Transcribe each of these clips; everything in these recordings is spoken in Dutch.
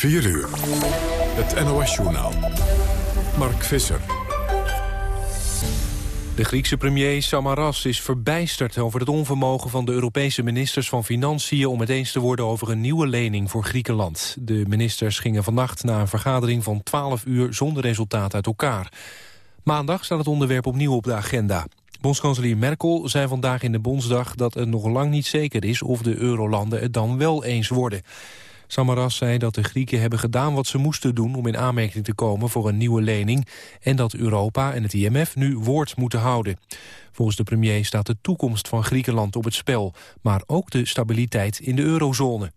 4 uur. Het NOS-journaal. Mark Visser. De Griekse premier Samaras is verbijsterd over het onvermogen van de Europese ministers van Financiën om het eens te worden over een nieuwe lening voor Griekenland. De ministers gingen vannacht na een vergadering van 12 uur zonder resultaat uit elkaar. Maandag staat het onderwerp opnieuw op de agenda. Bondskanselier Merkel zei vandaag in de Bondsdag dat het nog lang niet zeker is of de eurolanden het dan wel eens worden. Samaras zei dat de Grieken hebben gedaan wat ze moesten doen om in aanmerking te komen voor een nieuwe lening en dat Europa en het IMF nu woord moeten houden. Volgens de premier staat de toekomst van Griekenland op het spel, maar ook de stabiliteit in de eurozone.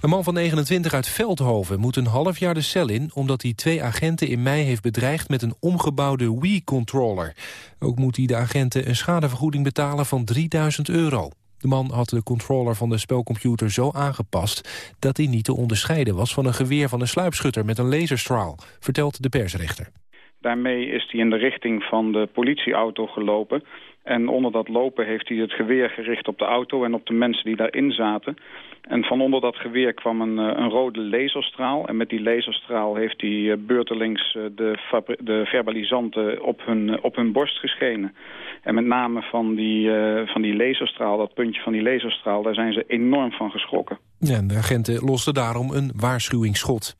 Een man van 29 uit Veldhoven moet een half jaar de cel in... omdat hij twee agenten in mei heeft bedreigd met een omgebouwde Wii-controller. Ook moet hij de agenten een schadevergoeding betalen van 3000 euro. De man had de controller van de spelcomputer zo aangepast... dat hij niet te onderscheiden was van een geweer van een sluipschutter met een laserstraal, vertelt de persrechter. Daarmee is hij in de richting van de politieauto gelopen. En onder dat lopen heeft hij het geweer gericht op de auto en op de mensen die daarin zaten. En van onder dat geweer kwam een, eh, een rode laserstraal. En met die laserstraal heeft hij eh, beurtelings eh, de, de verbalisanten op hun, op hun borst geschenen. En met name van die, van die laserstraal, dat puntje van die laserstraal... daar zijn ze enorm van geschrokken. Ja, de agenten losten daarom een waarschuwingsschot.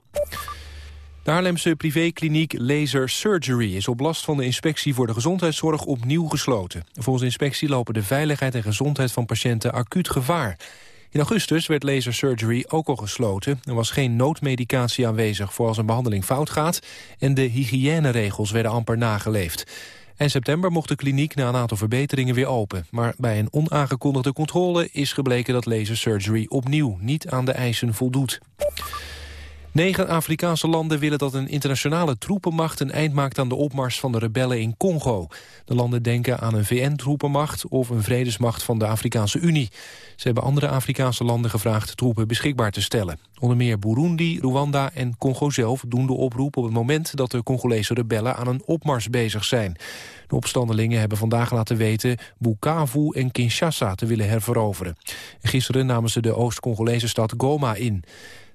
De Haarlemse privékliniek Laser Surgery is op last van de inspectie voor de gezondheidszorg opnieuw gesloten. Volgens inspectie lopen de veiligheid en gezondheid van patiënten acuut gevaar. In augustus werd laser surgery ook al gesloten. Er was geen noodmedicatie aanwezig voor als een behandeling fout gaat... en de hygiëneregels werden amper nageleefd. En september mocht de kliniek na een aantal verbeteringen weer open. Maar bij een onaangekondigde controle is gebleken dat laser surgery opnieuw niet aan de eisen voldoet. Negen Afrikaanse landen willen dat een internationale troepenmacht... een eind maakt aan de opmars van de rebellen in Congo. De landen denken aan een VN-troepenmacht of een vredesmacht van de Afrikaanse Unie. Ze hebben andere Afrikaanse landen gevraagd troepen beschikbaar te stellen. Onder meer Burundi, Rwanda en Congo zelf doen de oproep op het moment... dat de Congolese rebellen aan een opmars bezig zijn. De opstandelingen hebben vandaag laten weten Bukavu en Kinshasa te willen herveroveren. Gisteren namen ze de Oost-Congolese stad Goma in.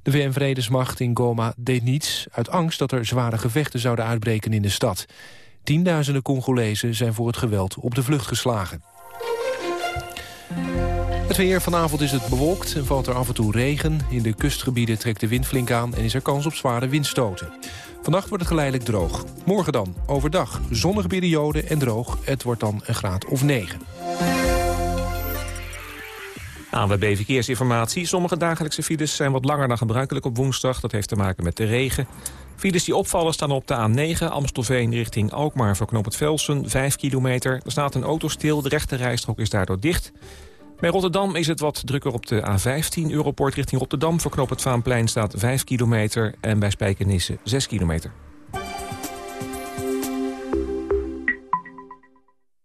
De VN-vredesmacht in Goma deed niets... uit angst dat er zware gevechten zouden uitbreken in de stad. Tienduizenden Congolezen zijn voor het geweld op de vlucht geslagen. Het weer vanavond is het bewolkt en valt er af en toe regen. In de kustgebieden trekt de wind flink aan en is er kans op zware windstoten. Vannacht wordt het geleidelijk droog. Morgen dan, overdag, zonnige periode en droog. Het wordt dan een graad of 9. ANWB Verkeersinformatie. Sommige dagelijkse files zijn wat langer dan gebruikelijk op woensdag. Dat heeft te maken met de regen. Files die opvallen staan op de A9 Amstelveen richting Alkmaar voor knoop het Velsen, 5 kilometer. Er staat een auto stil, de rechte rijstrook is daardoor dicht. Bij Rotterdam is het wat drukker op de A15 Europort richting Rotterdam. Voor knoop het Vaanplein staat 5 kilometer en bij Spijkenisse 6 kilometer.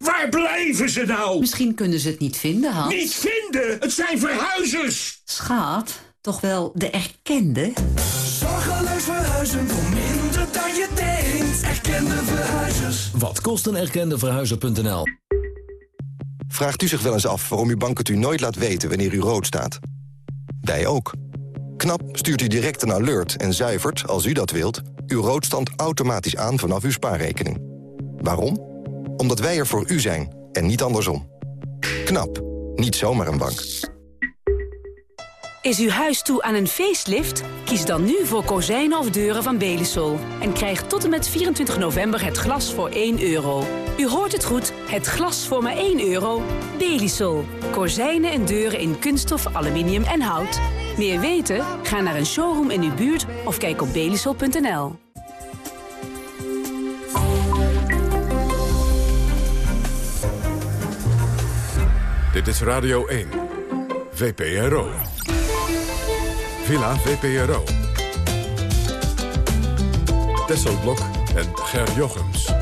Waar blijven ze nou? Misschien kunnen ze het niet vinden, Hans. Niet vinden? Het zijn verhuizers! Schat, toch wel de erkende? Zorgeloos verhuizen voor minder dan je denkt. Erkende verhuizers. Wat kost een erkende verhuizer.nl? Vraagt u zich wel eens af waarom uw bank het u nooit laat weten wanneer u rood staat? Wij ook. KNAP stuurt u direct een alert en zuivert, als u dat wilt... uw roodstand automatisch aan vanaf uw spaarrekening. Waarom? Omdat wij er voor u zijn en niet andersom. KNAP. Niet zomaar een bank. Is uw huis toe aan een facelift? Kies dan nu voor kozijnen of deuren van Belisol. En krijg tot en met 24 november het glas voor 1 euro. U hoort het goed, het glas voor maar 1 euro. Belisol. Kozijnen en deuren in kunststof, aluminium en hout. Meer weten? Ga naar een showroom in uw buurt of kijk op belisol.nl. Dit is Radio 1. VPRO. Villa VPRO. Tesselblok en Ger Jochems.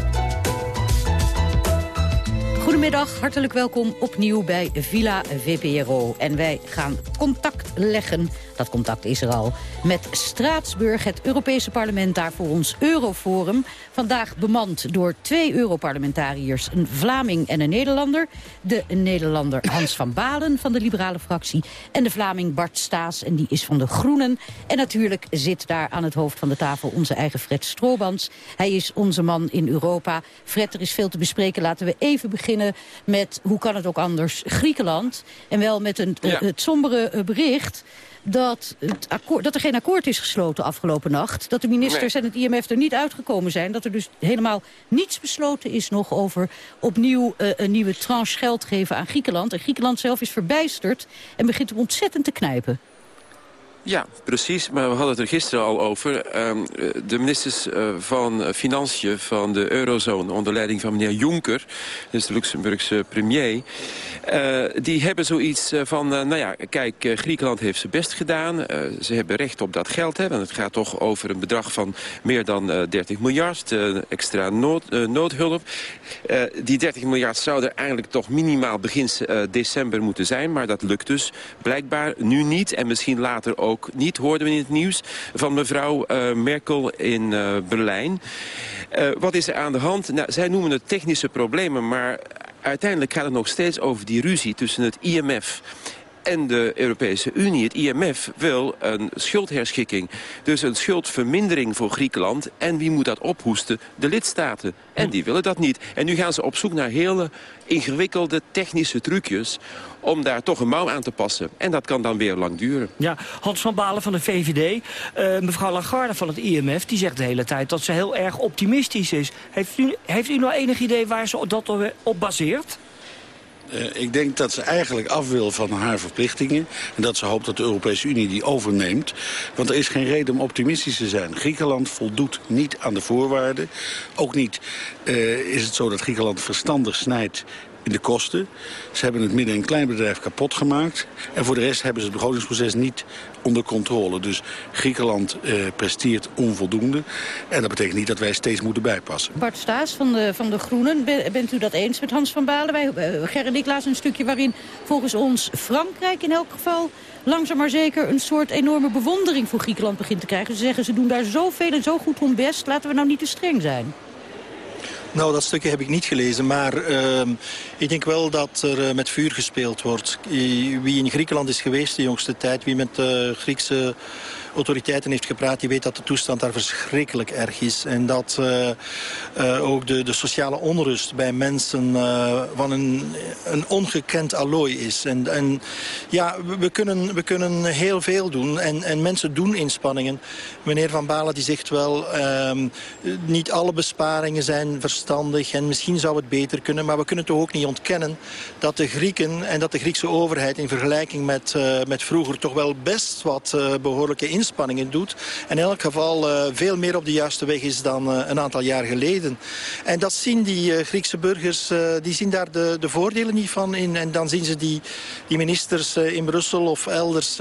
Goedemiddag, hartelijk welkom opnieuw bij Villa VPRO. En wij gaan contact leggen. Dat contact is er al. Met Straatsburg, het Europese parlement daar voor ons Euroforum. Vandaag bemand door twee Europarlementariërs, een Vlaming en een Nederlander. De Nederlander Hans van Balen van de liberale fractie. En de Vlaming Bart Staes, en die is van de Groenen. En natuurlijk zit daar aan het hoofd van de tafel onze eigen Fred Stroobans. Hij is onze man in Europa. Fred, er is veel te bespreken. Laten we even beginnen met, hoe kan het ook anders, Griekenland. En wel met een, Ja. het sombere eh, bericht dat, het akkoord, dat er geen akkoord is gesloten afgelopen nacht. Dat de ministers Nee. en het IMF er niet uitgekomen zijn. Dat er dus helemaal niets besloten is nog over opnieuw eh, een nieuwe tranche geld geven aan Griekenland. En Griekenland zelf is verbijsterd en begint hem ontzettend te knijpen. Ja, precies. Maar we hadden het er gisteren al over. Ehm, eh, de ministers eh, van Financiën van de eurozone... onder leiding van meneer Juncker, dus de Luxemburgse premier... eh, die hebben zoiets van, nou ja, kijk, Griekenland heeft zijn best gedaan. Ze hebben recht op dat geld, hè, want het gaat toch over een bedrag van meer dan eh, 30 miljard. extra nood, noodhulp. Die 30 miljard zou er eigenlijk toch minimaal begin december moeten zijn. Maar dat lukt dus blijkbaar nu niet. En misschien later ook niet, hoorden we in het nieuws... van mevrouw eh, Merkel in eh, Berlijn. Eh, wat is er aan de hand? Nou, zij noemen het technische problemen, maar uiteindelijk gaat het nog steeds over die ruzie tussen het IMF en de Europese Unie. Het IMF wil een schuldherschikking. Dus een schuldvermindering voor Griekenland. En wie moet dat ophoesten? De lidstaten. En die willen dat niet. En nu gaan ze op zoek naar hele ingewikkelde technische trucjes... om daar toch een mouw aan te passen. En dat kan dan weer lang duren. Ja, Hans van Balen van de VVD. eh, mevrouw Lagarde van het IMF, die zegt de hele tijd dat ze heel erg optimistisch is. Heeft u, heeft u nou enig idee waar ze dat op baseert? Eh, ik denk dat ze eigenlijk af wil van haar verplichtingen. En dat ze hoopt dat de Europese Unie die overneemt. Want er is geen reden om optimistisch te zijn. Griekenland voldoet niet aan de voorwaarden. Ook niet eh, is het zo dat Griekenland verstandig snijdt in de kosten. Ze hebben het midden- en kleinbedrijf kapot gemaakt. En voor de rest hebben ze het begrotingsproces niet onder controle. Dus Griekenland eh, presteert onvoldoende. En dat betekent niet dat wij steeds moeten bijpassen. Bart Staes van de, van de Groenen, Ben- bent u dat eens met Hans van Balen? Wij, eh, Ger en ik lazen een stukje waarin volgens ons Frankrijk in elk geval... langzaam maar zeker een soort enorme bewondering voor Griekenland begint te krijgen. Ze zeggen ze doen daar zoveel en zo goed hun best, laten we nou niet te streng zijn. Nou, dat stukje heb ik niet gelezen, maar ehm, ik denk wel dat er eh, met vuur gespeeld wordt. Wie in Griekenland is geweest de jongste tijd, wie met de Griekse autoriteiten heeft gepraat, die weet dat de toestand daar verschrikkelijk erg is. En dat eh, eh, ook de, de sociale onrust bij mensen eh, van een, een ongekend allooi is. En, en ja, we, kunnen, we kunnen heel veel doen en, en mensen doen inspanningen. Meneer Van Balen die zegt wel, ehm, niet alle besparingen zijn verstandig en misschien zou het beter kunnen. Maar we kunnen toch ook niet ontkennen dat de Grieken en dat de Griekse overheid in vergelijking met, met vroeger toch wel best wat eh, behoorlijke inspanningen doet. En in elk geval eh, veel meer op de juiste weg is dan eh, een aantal jaar geleden. En dat zien die eh, Griekse burgers, die zien daar de, de voordelen niet van in. En dan zien ze die, die ministers in Brussel of elders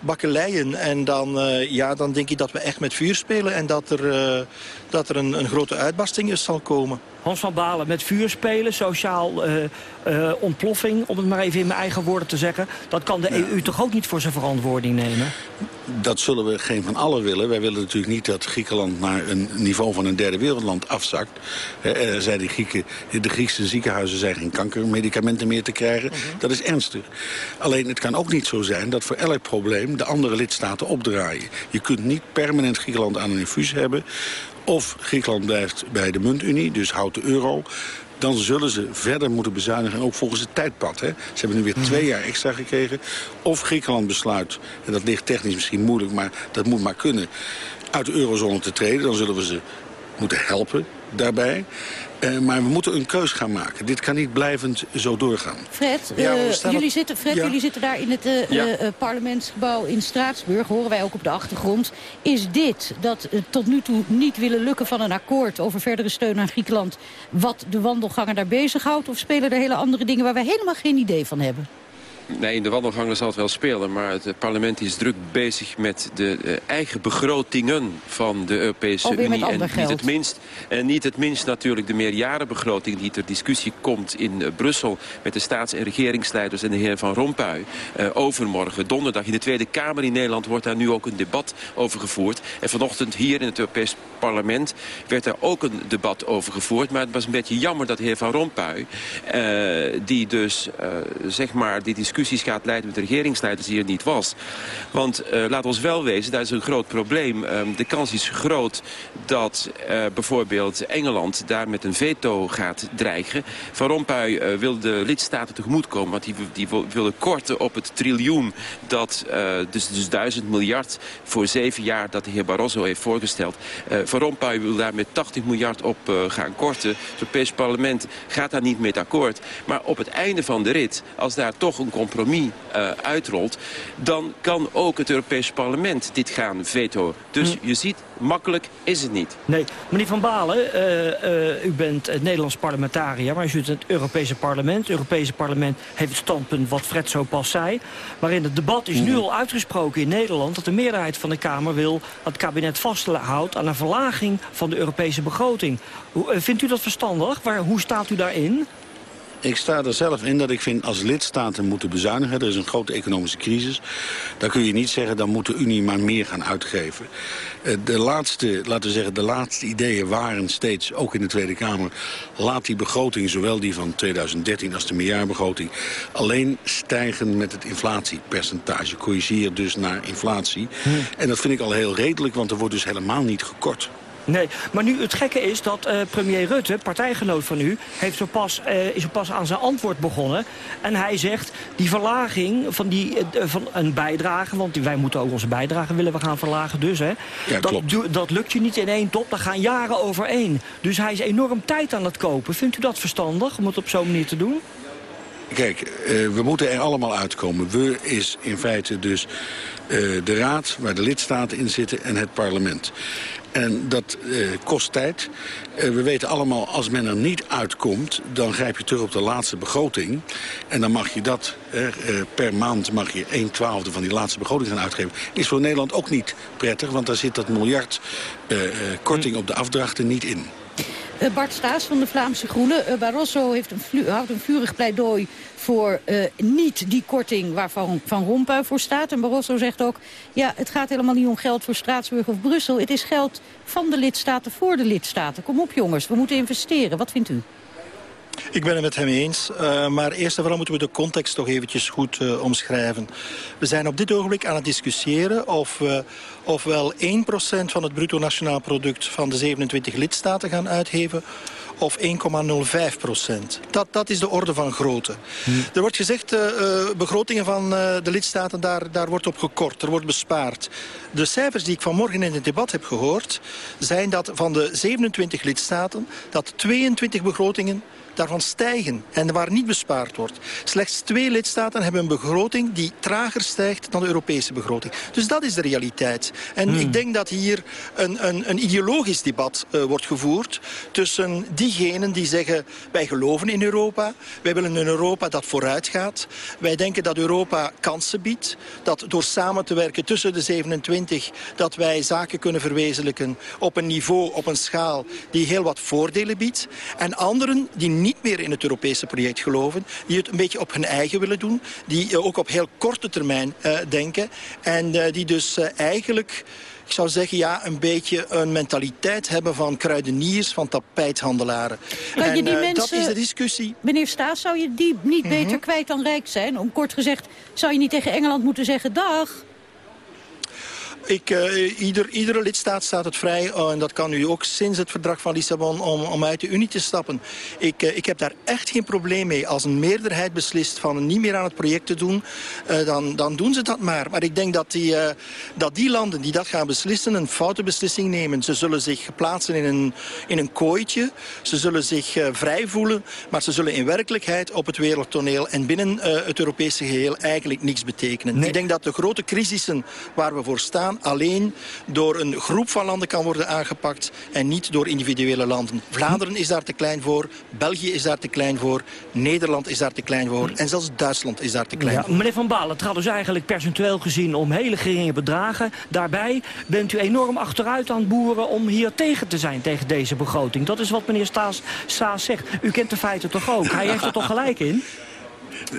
bakkeleien. En dan, ja, dan denk ik dat we echt met vuur spelen en dat er, dat er een, een grote uitbarsting is zal komen. Hans van Balen met vuur spelen, sociaal eh, eh, ontploffing, om het maar even in mijn eigen woorden te zeggen. Dat kan de EU toch ook niet voor zijn verantwoording nemen? Dat zullen we geen van allen willen. Wij willen natuurlijk niet dat Griekenland naar een niveau van een derde wereldland afzakt. Eh, eh, zei de, Grieken, de Griekse ziekenhuizen zijn geen kankermedicamenten meer te krijgen. Dat is ernstig. Alleen het kan ook niet zo zijn dat voor elk probleem de andere lidstaten opdraaien. Je kunt niet permanent Griekenland aan een infuus hebben. Of Griekenland blijft bij de muntunie, dus houdt de euro dan zullen ze verder moeten bezuinigen. Ook volgens het tijdpad. Hè. Ze hebben nu weer twee jaar extra gekregen. Of Griekenland besluit, en dat ligt technisch misschien moeilijk... maar dat moet maar kunnen, uit de eurozone te treden. Dan zullen we ze moeten helpen daarbij. Eh, maar we moeten een keus gaan maken. Dit kan niet blijvend zo doorgaan. Fred, Ja, eh, jullie, op- zitten, Fred Ja. jullie zitten daar in het eh, Ja. parlementsgebouw in Straatsburg. Horen wij ook op de achtergrond. Is dit, dat tot nu toe niet willen lukken van een akkoord... over verdere steun aan Griekenland... wat de wandelganger daar bezighoudt? Of spelen er hele andere dingen waar wij helemaal geen idee van hebben? Nee, in de wandelgangen zal het wel spelen. Maar het parlement is druk bezig met de uh, eigen begrotingen van de Europese Alweer Unie. En niet het minst, en niet het minst natuurlijk de meerjarenbegroting die ter discussie komt in uh, Brussel... met de staats- en regeringsleiders en de heer Van Rompuy. Uh, overmorgen, donderdag, in de Tweede Kamer in Nederland... wordt daar nu ook een debat over gevoerd. En vanochtend hier in het Europees Parlement werd daar ook een debat over gevoerd. Maar het was een beetje jammer dat de heer Van Rompuy... die dus, zeg maar, die discussies gaat leiden met de regeringsleiders hier niet was. Want uh, laat ons wel wezen, dat is een groot probleem. Um, de kans is groot dat uh, bijvoorbeeld Engeland daar met een veto gaat dreigen. Van Rompuy uh, wil de lidstaten tegemoetkomen, want die, die korten op het triljoen dat, dus, dus duizend miljard voor zeven jaar dat de heer Barroso heeft voorgesteld. Van Rompuy wil daar met 80 miljard op gaan korten. Het Europees parlement gaat daar niet mee akkoord. Maar op het einde van de rit, als daar toch een compromis uh, uitrolt... dan kan ook het Europese parlement dit gaan veto. Dus hm. je ziet, makkelijk is het niet. Nee, meneer Van Balen, uh, uh, u bent het Nederlands parlementariër... maar u zit in het Europese parlement. Het Europese parlement heeft het standpunt wat Fred zo pas zei... waarin het debat is nu al uitgesproken in Nederland... dat de meerderheid van de Kamer wil dat het kabinet vasthoudt... aan een verlaging van de Europese begroting. Hoe, vindt u dat verstandig? Waar, hoe staat u daarin? Ik sta er zelf in dat ik vind als lidstaten moeten bezuinigen. Er is een grote economische crisis. Dan kun je niet zeggen, dan moet de Unie maar meer gaan uitgeven. De laatste, laten we zeggen, de laatste ideeën waren steeds, ook in de Tweede Kamer... laat die begroting, zowel die van 2013 als de meerjaarbegroting... alleen stijgen met het inflatiepercentage. Corrigeer dus naar inflatie. Hmm. En dat vind ik al heel redelijk, want er wordt dus helemaal niet gekort. Nee, maar nu het gekke is dat uh, premier Rutte, partijgenoot van u... Heeft zo pas, uh, is zo pas aan zijn antwoord begonnen. En hij zegt, die verlaging van, die, uh, van een bijdrage... want wij moeten ook onze bijdrage willen we gaan verlagen dus. Hè, ja, dat, dat lukt je niet in één top, daar gaan jaren overheen. Dus hij is enorm tijd aan het kopen. Vindt u dat verstandig om het op zo'n manier te doen? Kijk, we moeten er allemaal uitkomen. We is in feite dus de raad waar de lidstaten in zitten en het parlement. En dat uh, kost tijd. Uh, we weten allemaal, als men er niet uitkomt... dan grijp je terug op de laatste begroting. En dan mag je dat, uh, per maand mag je 1 twaalfde van die laatste begroting gaan uitgeven. Is voor Nederland ook niet prettig, want daar zit dat miljard korting op de afdrachten niet in. Bart Staes van de Vlaamse Groenen. Barroso heeft een houdt een vurig pleidooi voor uh, niet die korting waarvan Van Rompuy voor staat. En Barroso zegt ook, ja, het gaat helemaal niet om geld voor Straatsburg of Brussel. Het is geld van de lidstaten voor de lidstaten. Kom op jongens, we moeten investeren. Wat vindt u? Ik ben het met hem eens, maar eerst en vooral moeten we de context toch eventjes goed omschrijven. We zijn op dit ogenblik aan het discussiëren of ofwel 1% van het bruto nationaal product van de 27 lidstaten gaan uitgeven of 1,05 procent. Dat, dat is de orde van grootte. Hm. Er wordt gezegd, uh, begrotingen van uh, de lidstaten, daar, daar wordt op gekort. Er wordt bespaard. De cijfers die ik vanmorgen in het debat heb gehoord... zijn dat van de 27 lidstaten... dat 22 begrotingen daarvan stijgen en waar niet bespaard wordt. Slechts twee lidstaten hebben een begroting die trager stijgt dan de Europese begroting. Dus dat is de realiteit. En hmm. ik denk dat hier een, een, een ideologisch debat uh, wordt gevoerd tussen diegenen die zeggen wij geloven in Europa, wij willen een Europa dat vooruit gaat. Wij denken dat Europa kansen biedt, dat door samen te werken tussen de 27 dat wij zaken kunnen verwezenlijken op een niveau, op een schaal die heel wat voordelen biedt. En anderen die niet niet meer in het Europese project geloven. Die het een beetje op hun eigen willen doen. Die uh, ook op heel korte termijn uh, denken. En uh, die dus eigenlijk ik zou zeggen, ja, een beetje een mentaliteit hebben van kruideniers, van tapijthandelaren. Kan je die en, mensen, dat is de discussie. Meneer Staes, zou je die niet beter mm -hmm. kwijt dan rijk zijn? Om kort gezegd, zou je niet tegen Engeland moeten zeggen, dag... Ik, uh, ieder, iedere lidstaat staat het vrij, uh, en dat kan nu ook sinds het verdrag van Lissabon, om, om uit de Unie te stappen. Ik, uh, ik heb daar echt geen probleem mee. Als een meerderheid beslist van niet meer aan het project te doen, dan, dan doen ze dat maar. Maar ik denk dat die, dat die landen die dat gaan beslissen, een foute beslissing nemen. Ze zullen zich plaatsen in een, in een kooitje, ze zullen zich vrij voelen, maar ze zullen in werkelijkheid op het wereldtoneel en binnen het Europese geheel eigenlijk niks betekenen. Nee. Ik denk dat de grote crisissen waar we voor staan alleen door een groep van landen kan worden aangepakt en niet door individuele landen. Vlaanderen is daar te klein voor, België is daar te klein voor, Nederland is daar te klein voor en zelfs Duitsland is daar te klein Ja, voor. meneer Van Balen, het gaat dus eigenlijk percentueel gezien om hele geringe bedragen. Daarbij bent u enorm achteruit aan het boeren om hier tegen te zijn tegen deze begroting. Dat is wat meneer Staes, Staes zegt. U kent de feiten toch ook? Hij heeft er toch gelijk in?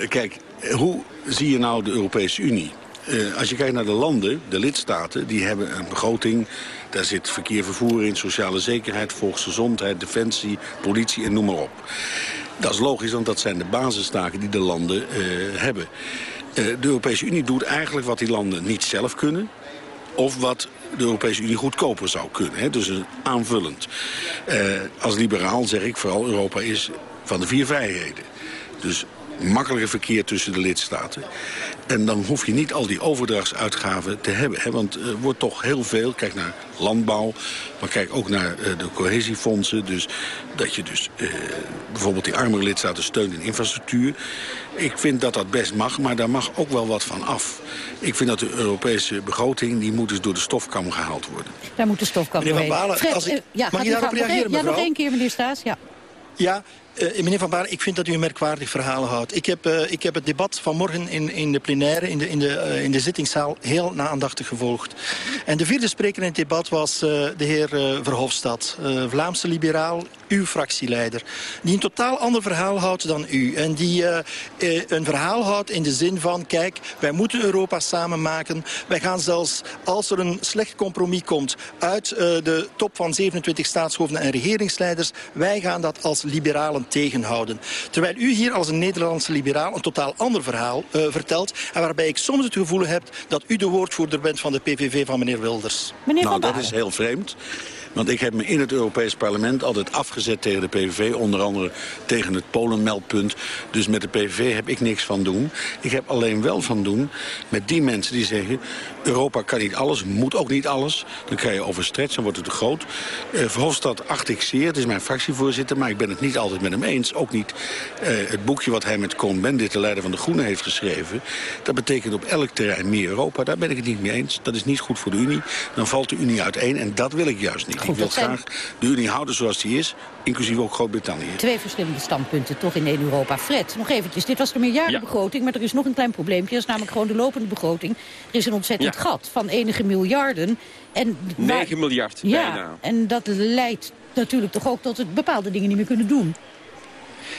Kijk, hoe zie je nou de Europese Unie? Eh, als je kijkt naar de landen, de lidstaten, die hebben een begroting. Daar zit verkeer, vervoer in, sociale zekerheid, volksgezondheid, defensie, politie en noem maar op. Dat is logisch, want dat zijn de basistaken die de landen eh, hebben. Eh, de Europese Unie doet eigenlijk wat die landen niet zelf kunnen of wat de Europese Unie goedkoper zou kunnen. Hè? Dus een aanvullend. Als liberaal zeg ik vooral Europa is van de vier vrijheden. Dus makkelijker verkeer tussen de lidstaten. En dan hoef je niet al die overdrachtsuitgaven te hebben. Hè? Want er wordt toch heel veel, kijk naar landbouw... maar kijk ook naar eh, de cohesiefondsen. Dus dat je dus eh, bijvoorbeeld die armere lidstaten steunt in infrastructuur. Ik vind dat dat best mag, maar daar mag ook wel wat van af. Ik vind dat de Europese begroting... die moet dus door de stofkam gehaald worden. Daar moet de stofkam Meneer Van. Balen, Fred, als ik- eh, ja, mag gaat je daarop reageren, Ja, nog één keer, meneer Staes. Ja. Ja, eh, meneer Van Baar, ik vind dat u een merkwaardig verhaal houdt. Ik heb, eh, ik heb het debat vanmorgen in, in de plenaire, in de, in, de, eh, in de zittingszaal, heel aandachtig gevolgd. En de vierde spreker in het debat was de heer Verhofstadt, Vlaamse liberaal, uw fractieleider. Die een totaal ander verhaal houdt dan u. En die een verhaal houdt in de zin van, kijk, wij moeten Europa samen maken. Wij gaan zelfs, als er een slecht compromis komt uit de top van 27 staatshoofden en regeringsleiders, wij gaan dat als liberalen tegenhouden. Terwijl u hier als een Nederlandse liberaal een totaal ander verhaal eh, vertelt. En waarbij ik soms het gevoel heb dat u de woordvoerder bent van de PVV van meneer Wilders. nou, dat is heel vreemd. Want ik heb me in het Europees Parlement altijd afgezet tegen de PVV. Onder andere tegen het Polenmeldpunt. Dus met de PVV heb ik niks van doen. Ik heb alleen wel van doen met die mensen die zeggen... Europa kan niet alles, moet ook niet alles. Dan krijg je overstretch, dan wordt het te groot. Eh Verhofstadt acht ik zeer, het is mijn fractievoorzitter... maar ik ben het niet altijd met hem eens. Ook niet eh, het boekje wat hij met Cohn-Bendit, de leider van de Groenen, heeft geschreven. Dat betekent op elk terrein meer Europa. Daar ben ik het niet mee eens. Dat is niet goed voor de Unie. Dan valt de Unie uiteen en dat wil ik juist niet. Ik wil dat zijn- graag de Unie houden zoals die is, inclusief ook Groot-Brittannië. Twee verschillende standpunten, toch in één Europa. Fred, nog eventjes. Dit was de miljardenbegroting, maar er is nog een klein probleempje. Dat is namelijk gewoon de lopende begroting. Er is een ontzettend Ja. gat van enige miljarden. En waar- 9 miljard, Ja, bijna. en dat leidt natuurlijk toch ook tot het bepaalde dingen niet meer kunnen doen.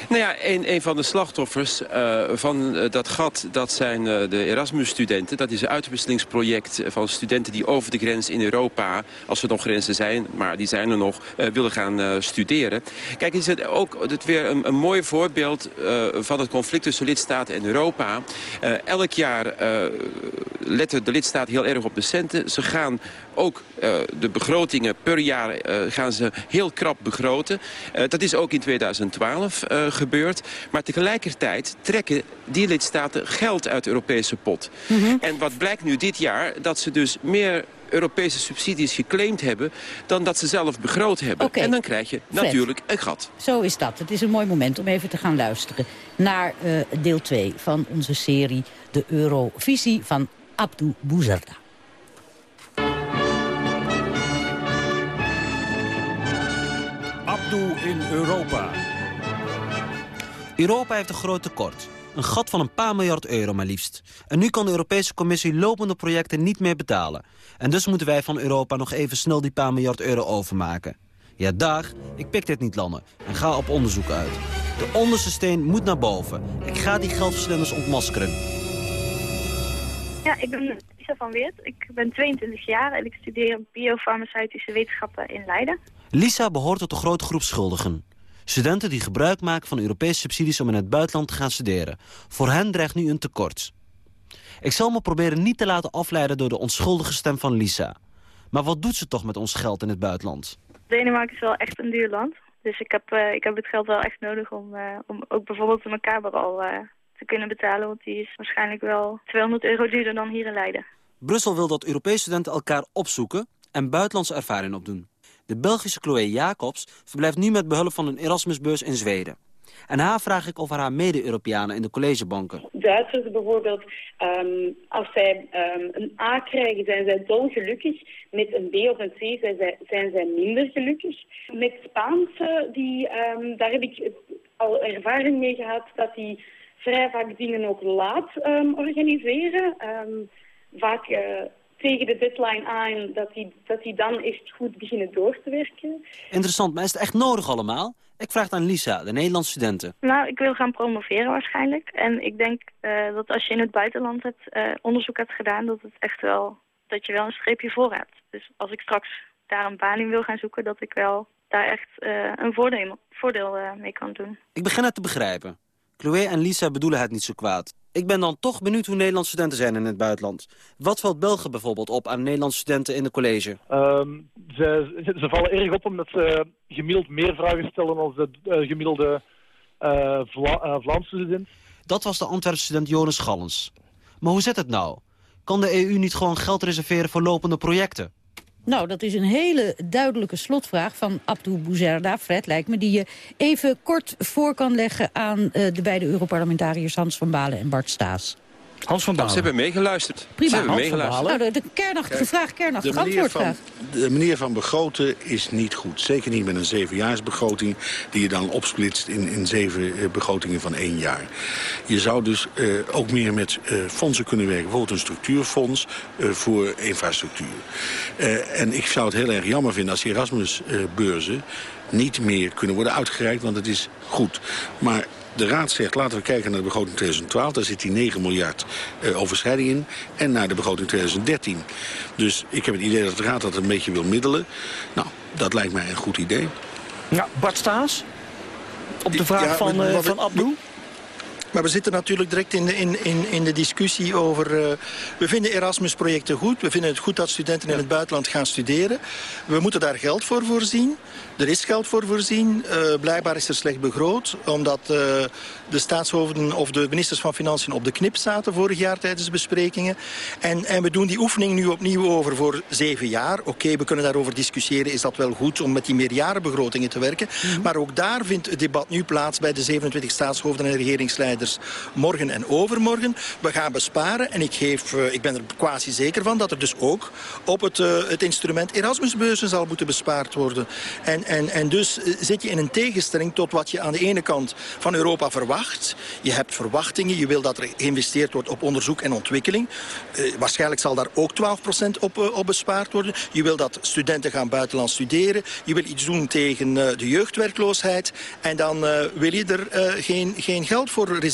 Nou ja, een, een van de slachtoffers eh, van eh, dat gat, dat zijn eh, de Erasmus-studenten. Dat is een uitwisselingsproject van studenten die over de grens in Europa, als er nog grenzen zijn, maar die zijn er nog, willen gaan studeren. Kijk, is het ook het weer een, een mooi voorbeeld van het conflict tussen lidstaten en Europa. Elk jaar letten de lidstaten heel erg op de centen. Ze gaan ook eh, de begrotingen per jaar eh, gaan ze heel krap begroten. Eh, dat is ook in 2012 eh, gebeurd. Maar tegelijkertijd trekken die lidstaten geld uit de Europese pot. En wat blijkt nu dit jaar? Dat ze dus meer Europese subsidies geclaimd hebben... dan dat ze zelf begroot hebben. En dan krijg je Fred. natuurlijk een gat. Zo is dat. Het is een mooi moment om even te gaan luisteren naar deel 2 van onze serie De Eurovisie van Abdou Bouzerda. Europa. Europa heeft een groot tekort. Een gat van een paar miljard euro maar liefst. En nu kan de Europese Commissie lopende projecten niet meer betalen. En dus moeten wij van Europa nog even snel die paar miljard euro overmaken. Ja, dag, ik pik dit niet landen en ga op onderzoek uit. De onderste steen moet naar boven. Ik ga die geldverslinders ontmaskeren. Ja, ik ben Lisa van Weert. Ik ben 22 jaar en ik studeer biofarmaceutische wetenschappen in Leiden. Lisa behoort tot de grote groep schuldigen. Studenten die gebruik maken van Europese subsidies om in het buitenland te gaan studeren. Voor hen dreigt nu een tekort. Ik zal me proberen niet te laten afleiden door de onschuldige stem van Lisa. Maar wat doet ze toch met ons geld in het buitenland? Denemarken is wel echt een duur land. Dus ik heb, eh, ik heb het geld wel echt nodig om, eh, om ook bijvoorbeeld mijn kamer al eh, te kunnen betalen. Want die is waarschijnlijk wel 200 euro duurder dan hier in Leiden. Brussel wil dat Europese studenten elkaar opzoeken en buitenlandse ervaring opdoen. De Belgische Chloé Jacobs verblijft nu met behulp van een Erasmusbeurs in Zweden. En haar vraag ik over haar mede-Europeanen in de collegebanken. Duitsers bijvoorbeeld, ehm, als zij ehm, een A krijgen, zijn zij dolgelukkig. Met een B of een C zijn zij, zijn zij minder gelukkig. Met Spaanse, die, ehm, daar heb ik al ervaring mee gehad dat die vrij vaak dingen ook laat organiseren. vaak uh, tegen de deadline aan dat die, dat die dan echt goed beginnen door te werken. Interessant, maar is het echt nodig allemaal? Ik vraag het aan Lisa, de Nederlandse studenten. Nou, ik wil gaan promoveren waarschijnlijk. En ik denk uh, dat als je in het buitenland het uh, onderzoek hebt gedaan... dat het echt wel, dat je wel een streepje voor hebt. Dus als ik straks daar een baan in wil gaan zoeken... dat ik wel daar echt uh, een voordeel, voordeel mee kan doen. Ik begin het te begrijpen. Chloé en Lisa bedoelen het niet zo kwaad. Ik ben dan toch benieuwd hoe Nederlandse studenten zijn in het buitenland. Wat valt Belgen bijvoorbeeld op aan Nederlandse studenten in de college? Um, ze, ze, vallen erg op omdat ze gemiddeld meer vragen stellen dan de uh, gemiddelde uh, Vla uh, Vlaamse student. Dat was de Antwerpse student Jonas Gallens. Maar hoe zit het nou? Kan de EU niet gewoon geld reserveren voor lopende projecten? Nou, dat is een hele duidelijke slotvraag van Abdou Bouzerda, Fred lijkt me... die je even kort voor kan leggen aan uh, de beide Europarlementariërs Hans van Balen en Bart Staes. Hans van Balen. ze hebben meegeluisterd. Prima, ze hebben Hans meegeluisterd. Nou, de, de kernachtige vraag, kernachtige antwoordvraag. De manier van begroten is niet goed. Zeker niet met een zevenjaarsbegroting die je dan opsplitst in, in zeven uh, begrotingen van één jaar. Je zou dus uh, ook meer met uh, fondsen kunnen werken. Bijvoorbeeld een structuurfonds voor infrastructuur. en ik zou het heel erg jammer vinden als die Erasmus-beurzen niet meer kunnen worden uitgereikt, want het is goed. Maar de Raad zegt, laten we kijken naar de begroting 2012. Daar zit die 9 miljard uh, overschrijding in. En naar de begroting 2013. Dus ik heb het idee dat de Raad dat een beetje wil middelen. Nou, dat lijkt mij een goed idee. Ja, Bart Staes? Op de vraag ja, van, uh, van Abdou? Maar we zitten natuurlijk direct in de, in, in, in de discussie over... Uh, we vinden Erasmus-projecten goed. We vinden het goed dat studenten in het buitenland gaan studeren. We moeten daar geld voor voorzien. Er is geld voor voorzien. Uh, blijkbaar is er slecht begroot. Omdat uh, de staatshoofden of de ministers van Financiën op de knip zaten vorig jaar tijdens de besprekingen. En, en we doen die oefening nu opnieuw over voor zeven jaar. Oké, okay, we kunnen daarover discussiëren. Is dat wel goed om met die meerjarenbegrotingen te werken? Mm -hmm. Maar ook daar vindt het debat nu plaats bij de 27 staatshoofden en regeringsleiders morgen en overmorgen. We gaan besparen en ik, geef, uh, ik ben er quasi zeker van dat er dus ook op het, uh, het instrument Erasmusbeurzen zal moeten bespaard worden. En, en, en dus zit je in een tegenstelling tot wat je aan de ene kant van Europa verwacht. Je hebt verwachtingen, je wil dat er geïnvesteerd wordt op onderzoek en ontwikkeling. Waarschijnlijk zal daar ook 12% op, op bespaard worden. Je wil dat studenten gaan buitenland studeren. Je wil iets doen tegen de jeugdwerkloosheid. En dan wil je er geen, geen geld voor reserveren.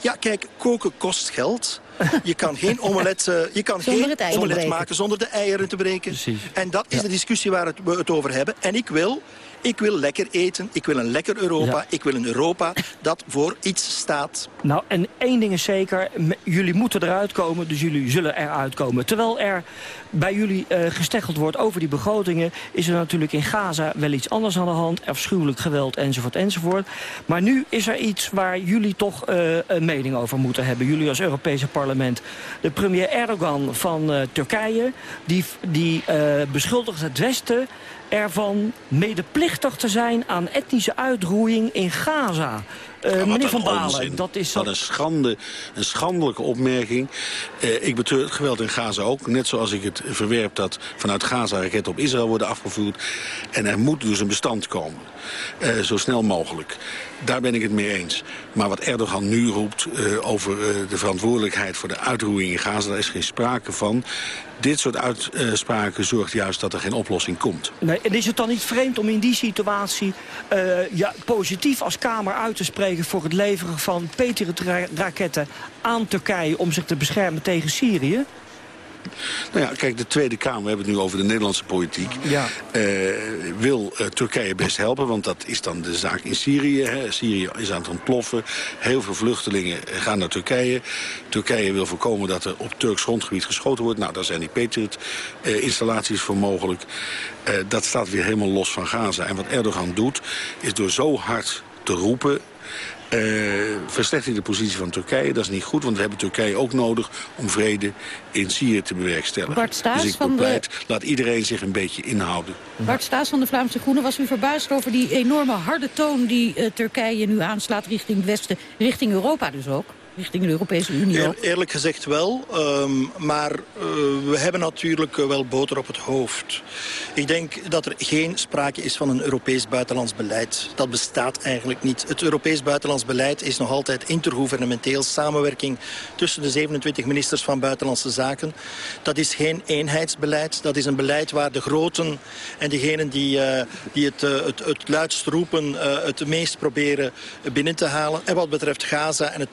Ja, kijk, koken kost geld. Je kan geen omelet, uh, je kan geen omelet maken zonder de eieren te breken. Precies. En dat is ja. de discussie waar het, we het over hebben. En ik wil ik wil lekker eten, ik wil een lekker Europa. Ja. Ik wil een Europa dat voor iets staat. Nou, en één ding is zeker. Jullie moeten eruit komen, dus jullie zullen eruit komen. Terwijl er bij jullie uh, gesteggeld wordt over die begrotingen... is er natuurlijk in Gaza wel iets anders aan de hand. Afschuwelijk geweld, enzovoort, enzovoort. Maar nu is er iets waar jullie toch uh, een mening over moeten hebben. Jullie als Europese parlement. De premier Erdogan van uh, Turkije... die, die beschuldigt het Westen ervan medeplichtig te zijn aan etnische uitroeiing in Gaza. Uh, ja, meneer Van Balen, dat is... Wat een schande, een schandelijke opmerking. Uh, ik betreur het geweld in Gaza ook. Net zoals ik het verwerp dat vanuit Gaza raketten op Israël worden afgevoerd. En er moet dus een bestand komen. Uh, zo snel mogelijk. Daar ben ik het mee eens. Maar wat Erdogan nu roept over de verantwoordelijkheid voor de uitroeiing in Gaza... daar is geen sprake van dit soort uitspraken zorgt juist dat er geen oplossing komt. Nee, en is het dan niet vreemd om in die situatie uh, ja, positief als Kamer uit te spreken... voor het leveren van Patriot-raketten aan Turkije om zich te beschermen tegen Syrië? Nou ja, kijk, de Tweede Kamer, we hebben het nu over de Nederlandse politiek... Ja. Uh, wil uh, Turkije best helpen, want dat is dan de zaak in Syrië. Hè. Syrië is aan het ontploffen. Heel veel vluchtelingen gaan naar Turkije. Turkije wil voorkomen dat er op Turks grondgebied geschoten wordt. Nou, daar zijn die Patriot-installaties uh, voor mogelijk. dat staat weer helemaal los van Gaza. En wat Erdogan doet, is door zo hard te roepen Uh, verslechtering de positie van Turkije, dat is niet goed. Want we hebben Turkije ook nodig om vrede in Syrië te bewerkstelligen. Bart Staes dus ik van bepleit, laat iedereen zich een beetje inhouden. Bart Staes van de Vlaamse Groenen, was u verbaasd over die enorme harde toon... die uh, Turkije nu aanslaat richting het Westen, richting Europa dus ook? Richting de Europese Unie? Eerlijk gezegd wel, um, maar uh, we hebben natuurlijk wel boter op het hoofd. Ik denk dat er geen sprake is van een Europees buitenlands beleid. Dat bestaat eigenlijk niet. Het Europees buitenlands beleid is nog altijd intergouvernementeel samenwerking tussen de 27 ministers van Buitenlandse Zaken. Dat is geen eenheidsbeleid. Dat is een beleid waar de groten en degenen die, uh, die het, uh, het, het luidst roepen het meest proberen binnen te halen. En wat betreft Gaza en het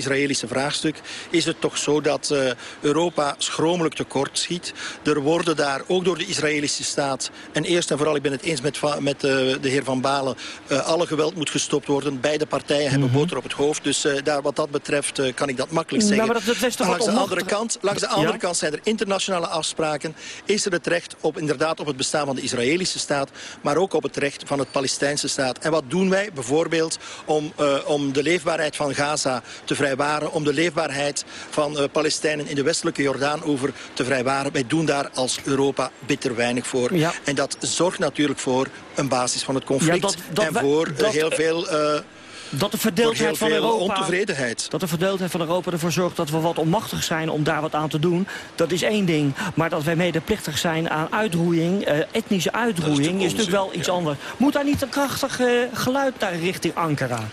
Palestijns-Israëlische vraagstuk is het toch zo dat Europa schromelijk tekort schiet. Er worden daar ook door de Israëlische staat en eerst en vooral, ik ben het eens met, met de heer Van Balen, alle geweld moet gestopt worden. Beide partijen mm -hmm. hebben boter op het hoofd. Dus daar, wat dat betreft kan ik dat makkelijk zeggen. Nou, maar dat, dat maar langs de andere kant, langs de andere ja? kant zijn er internationale afspraken. Is er het recht op inderdaad op het bestaan van de Israëlische staat, maar ook op het recht van het Palestijnse staat. En wat doen wij bijvoorbeeld om, uh, om de leefbaarheid van Gaza te vrijwaren, om de leefbaarheid van uh, Palestijnen in de westelijke Jordaanoever te vrijwaren? Wij doen daar als Europa bitter weinig voor. Ja. En dat zorgt natuurlijk voor een basis van het conflict ja, dat, dat en voor uh, dat, heel veel... Uh, dat de verdeeldheid van Europa, ontevredenheid. Dat de verdeeldheid van Europa ervoor zorgt dat we wat onmachtig zijn om daar wat aan te doen. Dat is één ding. Maar dat wij medeplichtig zijn aan uitroeiing, uh, etnische uitroeiing, is, is, natuurlijk wel iets ja. anders. Moet daar niet een krachtig uh, geluid naar richting Ankara?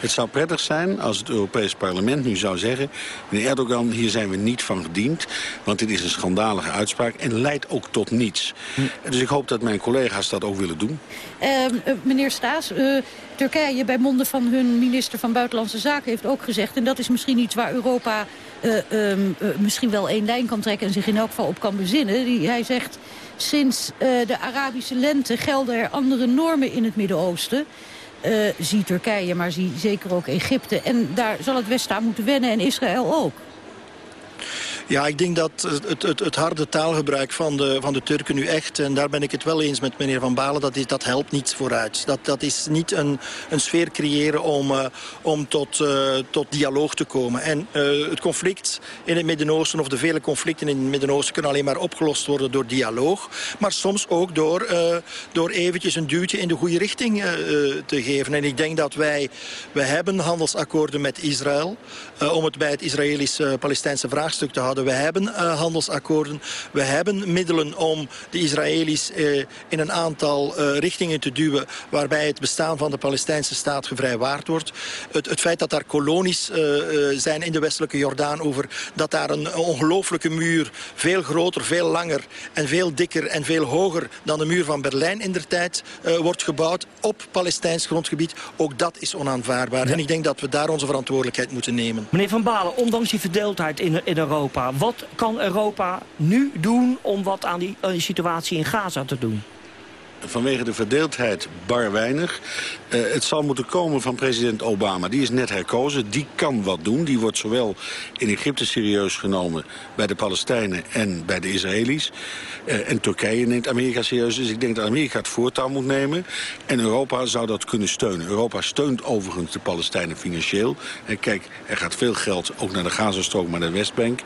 Het zou prettig zijn als het Europees Parlement nu zou zeggen... meneer Erdogan, hier zijn we niet van gediend... want dit is een schandalige uitspraak en leidt ook tot niets. Hm. Dus ik hoop dat mijn collega's dat ook willen doen. Uh, uh, meneer Staes, uh, Turkije bij monden van hun minister van Buitenlandse Zaken heeft ook gezegd... en dat is misschien iets waar Europa um, misschien wel één lijn kan trekken... en zich in elk geval op kan bezinnen. Die, hij zegt, sinds de Arabische lente gelden er andere normen in het Midden-Oosten... Uh, zie Turkije, maar zie zeker ook Egypte. En daar zal het Westen aan moeten wennen en Israël ook. Ja, ik denk dat het, het, het harde taalgebruik van de, van de Turken nu echt... en daar ben ik het wel eens met meneer Van Balen... dat, is, dat helpt niet vooruit. Dat, dat is niet een, een sfeer creëren om, uh, om tot, uh, tot dialoog te komen. En uh, het conflict in het Midden-Oosten... of de vele conflicten in het Midden-Oosten... kunnen alleen maar opgelost worden door dialoog. Maar soms ook door, door eventjes een duwtje in de goede richting te geven. En ik denk dat wij... wij hebben handelsakkoorden met Israël... om het bij het Israëlisch-Palestijnse vraagstuk te houden we hebben uh, handelsakkoorden. We hebben middelen om de Israëli's uh, in een aantal uh, richtingen te duwen... waarbij het bestaan van de Palestijnse staat gevrijwaard wordt. Het, het feit dat daar kolonies zijn in de westelijke Jordaan over... dat daar een ongelooflijke muur veel groter, veel langer... en veel dikker en veel hoger dan de muur van Berlijn in der tijd wordt gebouwd... op Palestijns grondgebied, ook dat is onaanvaardbaar. Ja. En ik denk dat we daar onze verantwoordelijkheid moeten nemen. Meneer Van Balen, ondanks die verdeeldheid in, in Europa... Wat kan Europa nu doen om wat aan die, situatie in Gaza te doen? Vanwege de verdeeldheid bar weinig. Uh, het zal moeten komen van president Obama. Die is net herkozen, die kan wat doen. Die wordt zowel in Egypte serieus genomen bij de Palestijnen en bij de Israëli's. Uh, en Turkije neemt Amerika serieus. Dus ik denk dat Amerika het voortouw moet nemen. En Europa zou dat kunnen steunen. Europa steunt overigens de Palestijnen financieel. En kijk, er gaat veel geld ook naar de Gazastrook, maar naar de Westbank.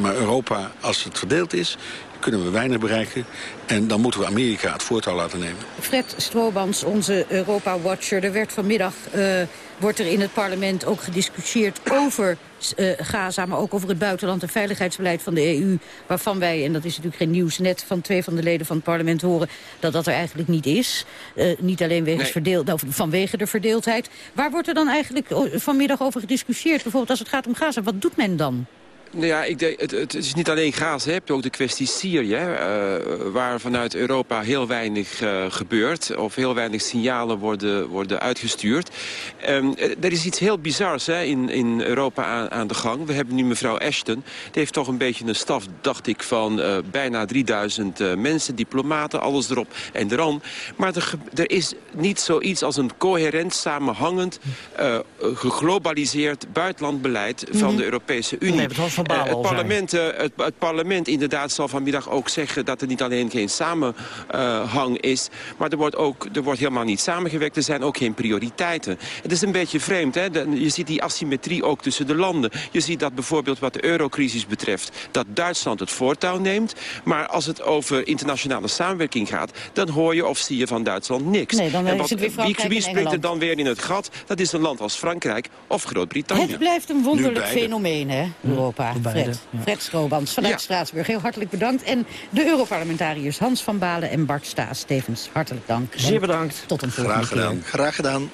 Maar Europa, als het verdeeld is, kunnen we weinig bereiken. En dan moeten we Amerika het voortouw laten nemen. Fred Stroobans, onze Europa-watcher. Er werd vanmiddag uh, wordt er in het parlement ook gediscussieerd over uh, Gaza... maar ook over het buitenland- en veiligheidsbeleid van de EU... waarvan wij, en dat is natuurlijk geen nieuws... net van twee van de leden van het parlement horen dat dat er eigenlijk niet is. Uh, niet alleen wegens nee. verdeel, nou, vanwege de verdeeldheid. Waar wordt er dan eigenlijk vanmiddag over gediscussieerd? Bijvoorbeeld als het gaat om Gaza, wat doet men dan? Nou ja, ik denk, het, het is niet alleen Gaza. Je hebt ook de kwestie Syrië. Uh, waar vanuit Europa heel weinig uh, gebeurt. Of heel weinig signalen worden, worden uitgestuurd. Um, er is iets heel bizars hè, in, in Europa aan, aan, de gang. We hebben nu mevrouw Ashton. Die heeft toch een beetje een staf, dacht ik, van uh, bijna 3000 mensen. Diplomaten, alles erop en eraan. Maar er, er is niet zoiets als een coherent, samenhangend... geglobaliseerd buitenlandbeleid van mm -hmm. de Europese Unie. Nee, Van Balen het, parlement, eh, het, het parlement inderdaad zal vanmiddag ook zeggen dat er niet alleen geen samenhang is, maar er wordt ook er wordt helemaal niet samengewerkt. Er zijn ook geen prioriteiten. Het is een beetje vreemd. Hè? Je ziet die asymmetrie ook tussen de landen. Je ziet dat bijvoorbeeld wat de eurocrisis betreft, dat Duitsland het voortouw neemt. Maar als het over internationale samenwerking gaat, dan hoor je of zie je van Duitsland niks. Nee, dan en wat, weer wie, springt er dan weer in het gat? Dat is een land als Frankrijk of Groot-Brittannië. Het blijft een wonderlijk fenomeen, hè, Europa. Beide, Fred, ja. Fred vanuit Ja. Straatsburg. Heel hartelijk bedankt. En de Europarlementariërs Hans van Balen en Bart Staes. Tevens hartelijk dank. Zeer bedankt. Tot een volgende keer. Graag gedaan.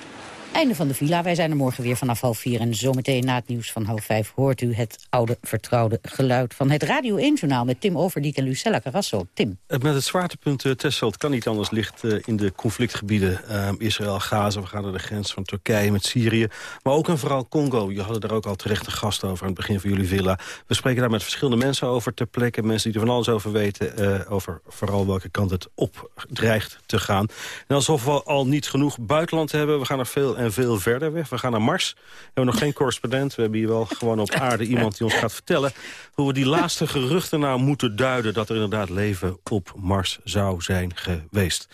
Einde van de villa. Wij zijn er morgen weer vanaf half vier. En zometeen na het nieuws van half vijf hoort u het oude vertrouwde geluid van het Radio 1-journaal met Tim Overdiek en Lucella Carrasso. Tim. Eh, Met het zwaartepunt uh, Tesselt kan niet anders ligt uh, in de conflictgebieden uh, Israël, Gaza. We gaan naar de grens van Turkije met Syrië. Maar ook en vooral Congo. Je hadden daar ook al terecht een gast over aan het begin van jullie villa. We spreken daar met verschillende mensen over ter plekke. Mensen die er van alles over weten. Uh, over vooral welke kant het op dreigt te gaan. En alsof we al niet genoeg buitenland hebben. We gaan er veel en veel verder weg. We gaan naar Mars. We hebben nog geen correspondent. We hebben hier wel gewoon op aarde iemand die ons gaat vertellen... hoe we die laatste geruchten nou moeten duiden... dat er inderdaad leven op Mars zou zijn geweest.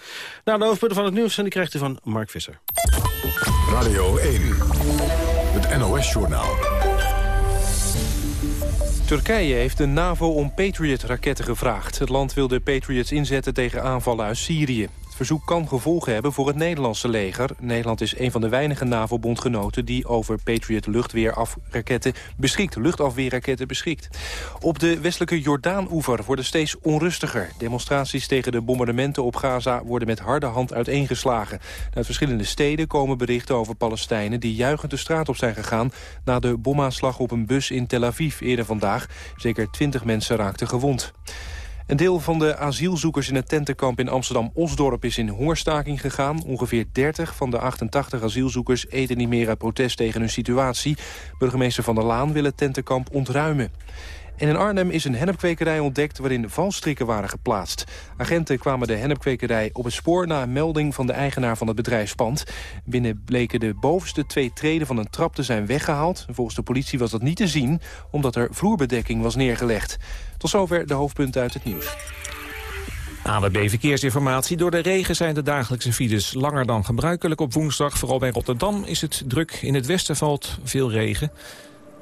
Nou, de hoofdpunten van het nieuws en die krijgt u van Mark Visser. Radio 1, het NOS-journaal. Turkije heeft de NAVO om Patriot-raketten gevraagd. Het land wil de Patriots inzetten tegen aanvallen uit Syrië. Het verzoek kan gevolgen hebben voor het Nederlandse leger. Nederland is een van de weinige NAVO-bondgenoten... die over Patriot luchtweerafraketten beschikt, luchtafweerraketten beschikt. Op de westelijke Jordaan-oever worden steeds onrustiger. Demonstraties tegen de bombardementen op Gaza worden met harde hand uiteengeslagen. Uit verschillende steden komen berichten over Palestijnen... die juichend de straat op zijn gegaan... na de bomaanslag op een bus in Tel Aviv eerder vandaag. Zeker twintig mensen raakten gewond. Een deel van de asielzoekers in het tentenkamp in Amsterdam-Osdorp is in hongerstaking gegaan. Ongeveer 30 van de 88 asielzoekers eten niet meer uit protest tegen hun situatie. Burgemeester Van der Laan wil het tentenkamp ontruimen. En in Arnhem is een hennepkwekerij ontdekt waarin valstrikken waren geplaatst. Agenten kwamen de hennepkwekerij op het spoor na een melding van de eigenaar van het bedrijfspand. Binnen bleken de bovenste twee treden van een trap te zijn weggehaald. Volgens de politie was dat niet te zien, omdat er vloerbedekking was neergelegd. Tot zover de hoofdpunten uit het nieuws. AWB Verkeersinformatie. Door de regen zijn de dagelijkse files langer dan gebruikelijk op woensdag. Vooral bij Rotterdam is het druk. In het westen valt veel regen.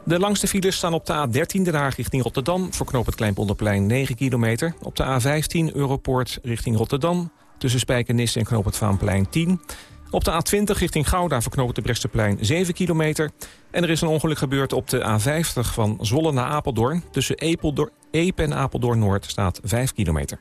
De langste files staan op de A13 Den Haag richting Rotterdam... voor knoop het Kleinpolderplein 9 kilometer. Op de A15 Europoort richting Rotterdam... tussen Spijkenisse en knoop het Vaanplein 10. Op de A20 richting Gouda voor de Bresteplein 7 kilometer. En er is een ongeluk gebeurd op de A50 van Zwolle naar Apeldoorn. Tussen Epe en Apeldoorn-Noord staat 5 kilometer.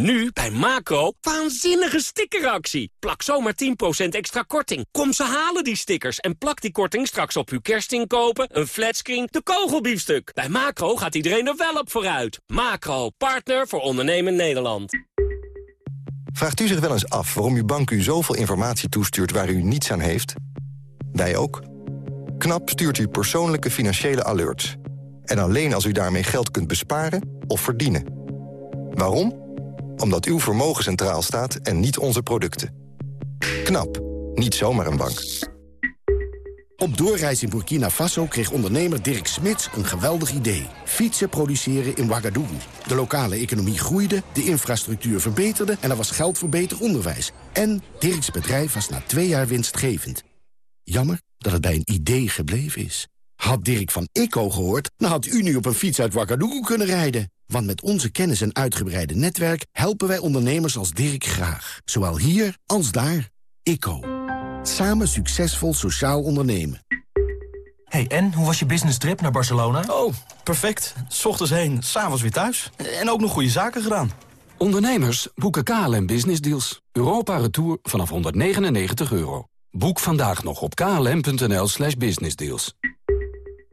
Nu bij Macro, waanzinnige stickeractie. Plak zomaar 10% extra korting. Kom ze halen die stickers en plak die korting straks op uw kerstinkopen, een flatscreen, de kogelbiefstuk. Bij Macro gaat iedereen er wel op vooruit. Macro, partner voor ondernemen Nederland. Vraagt u zich wel eens af waarom uw bank u zoveel informatie toestuurt waar u niets aan heeft? Wij ook. KNAP stuurt u persoonlijke financiële alerts. En alleen als u daarmee geld kunt besparen of verdienen. Waarom? Omdat uw vermogen centraal staat en niet onze producten. KNAP. Niet zomaar een bank. Op doorreis in Burkina Faso kreeg ondernemer Dirk Smits een geweldig idee. Fietsen produceren in Ouagadougou. De lokale economie groeide, de infrastructuur verbeterde... en er was geld voor beter onderwijs. En Dirks bedrijf was na twee jaar winstgevend. Jammer dat het bij een idee gebleven is. Had Dirk van ICO gehoord, dan had u nu op een fiets uit Ouagadougou kunnen rijden. Want met onze kennis en uitgebreide netwerk helpen wij ondernemers als Dirk graag. Zowel hier als daar. ICO. Samen succesvol sociaal ondernemen. Hey, en hoe was je business trip naar Barcelona? Oh, perfect. S ochtends heen, s'avonds weer thuis. En ook nog goede zaken gedaan. Ondernemers boeken KLM Business Deals. Europa Retour vanaf 199 euro. Boek vandaag nog op klm.nl slash businessdeals.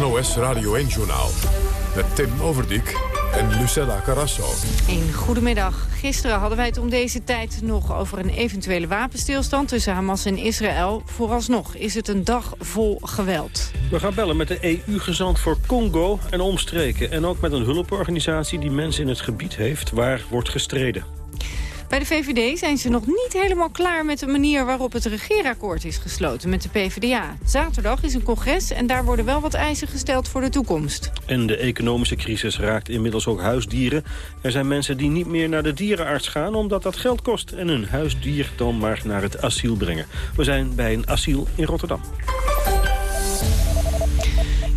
NOS Radio 1-journaal. Met Tim Overdijk en Lucella Carrasso. Een goedemiddag. Gisteren hadden wij het om deze tijd nog over een eventuele wapenstilstand tussen Hamas en Israël. Vooralsnog is het een dag vol geweld. We gaan bellen met de EU-gezant voor Congo en omstreken. En ook met een hulporganisatie die mensen in het gebied heeft waar wordt gestreden. Bij de VVD zijn ze nog niet helemaal klaar met de manier waarop het regeerakkoord is gesloten met de PvdA. Zaterdag is een congres en daar worden wel wat eisen gesteld voor de toekomst. En de economische crisis raakt inmiddels ook huisdieren. Er zijn mensen die niet meer naar de dierenarts gaan omdat dat geld kost... en hun huisdier dan maar naar het asiel brengen. We zijn bij een asiel in Rotterdam.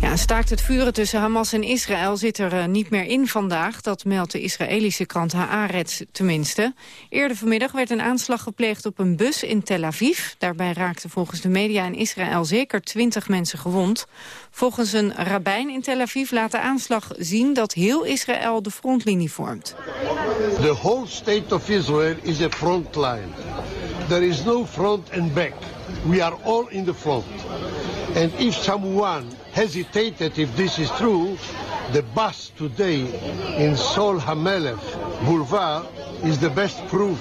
Ja, staakt het vuren tussen Hamas en Israël zit er uh, niet meer in vandaag. Dat meldt de Israëlische krant Haaretz tenminste. Eerder vanmiddag werd een aanslag gepleegd op een bus in Tel Aviv. Daarbij raakten volgens de media in Israël zeker twintig mensen gewond. Volgens een rabbijn in Tel Aviv laat de aanslag zien dat heel Israël de frontlinie vormt. The whole state of Israel is a front line. There is no front and back. We are all in the front. And if someone hesitated if this is true, the bus today in Sol Hamelech Boulevard is the best proof.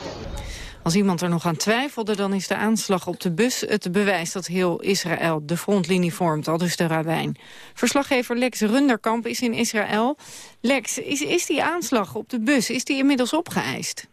Als iemand er nog aan twijfelde, dan is de aanslag op de bus het bewijs dat heel Israël de frontlinie vormt, al dus de rabbijn. Verslaggever Lex Runderkamp is in Israël. Lex, is, is die aanslag op de bus, is die inmiddels opgeëist?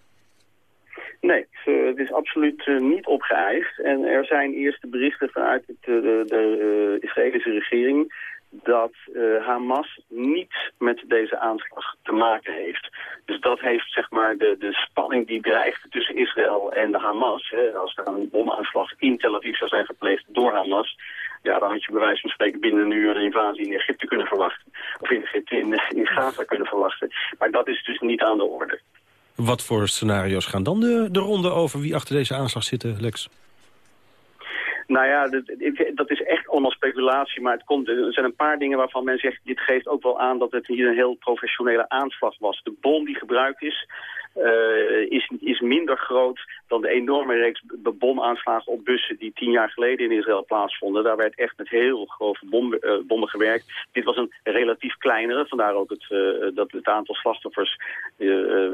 Nee, het is absoluut uh, niet opgeëist. En er zijn eerste berichten vanuit uh, de, de uh, Israëlische regering dat Hamas niets met deze aanslag te maken heeft. Dus dat heeft zeg maar de, de spanning die dreigt tussen Israël en de Hamas. Hè, als er een bomaanslag in Tel Aviv zou zijn gepleegd door Hamas... ja, dan had je bij wijze van spreken binnen nu een invasie in Egypte kunnen verwachten. Of in, Egypte, in, in Gaza kunnen verwachten. Maar dat is dus niet aan de orde. Wat voor scenario's gaan dan de, de ronde over wie achter deze aanslag zitten, Lex? Nou ja, dat, is echt allemaal speculatie, maar het komt, er zijn een paar dingen waarvan men zegt... dit geeft ook wel aan dat het hier een heel professionele aanslag was. De bom die gebruikt is, uh, is, is minder groot dan de enorme reeks bomaanslagen op bussen die tien jaar geleden in Israël plaatsvonden. Daar werd echt met heel grove bom, uh, bommen gewerkt. Dit was een relatief kleinere, vandaar ook het, uh, dat het aantal slachtoffers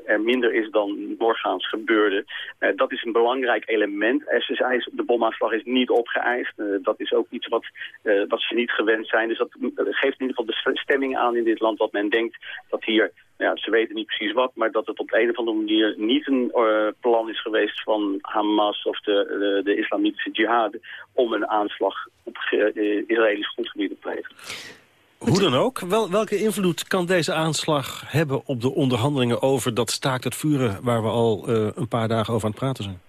er minder is dan doorgaans gebeurde. dat is een belangrijk element. De bomaanslag is niet opgeëist. dat is ook iets wat, wat ze niet gewend zijn. Dus dat geeft in ieder geval de stemming aan in dit land wat men denkt dat hier ja, ze weten niet precies wat, maar dat het op de een of andere manier niet een uh, plan is geweest van Hamas of de, de, de islamitische jihad om een aanslag op uh, Israëlisch grondgebied te plegen. Hoe dan ook, wel, welke invloed kan deze aanslag hebben op de onderhandelingen over dat staakt het vuren waar we al uh, een paar dagen over aan het praten zijn?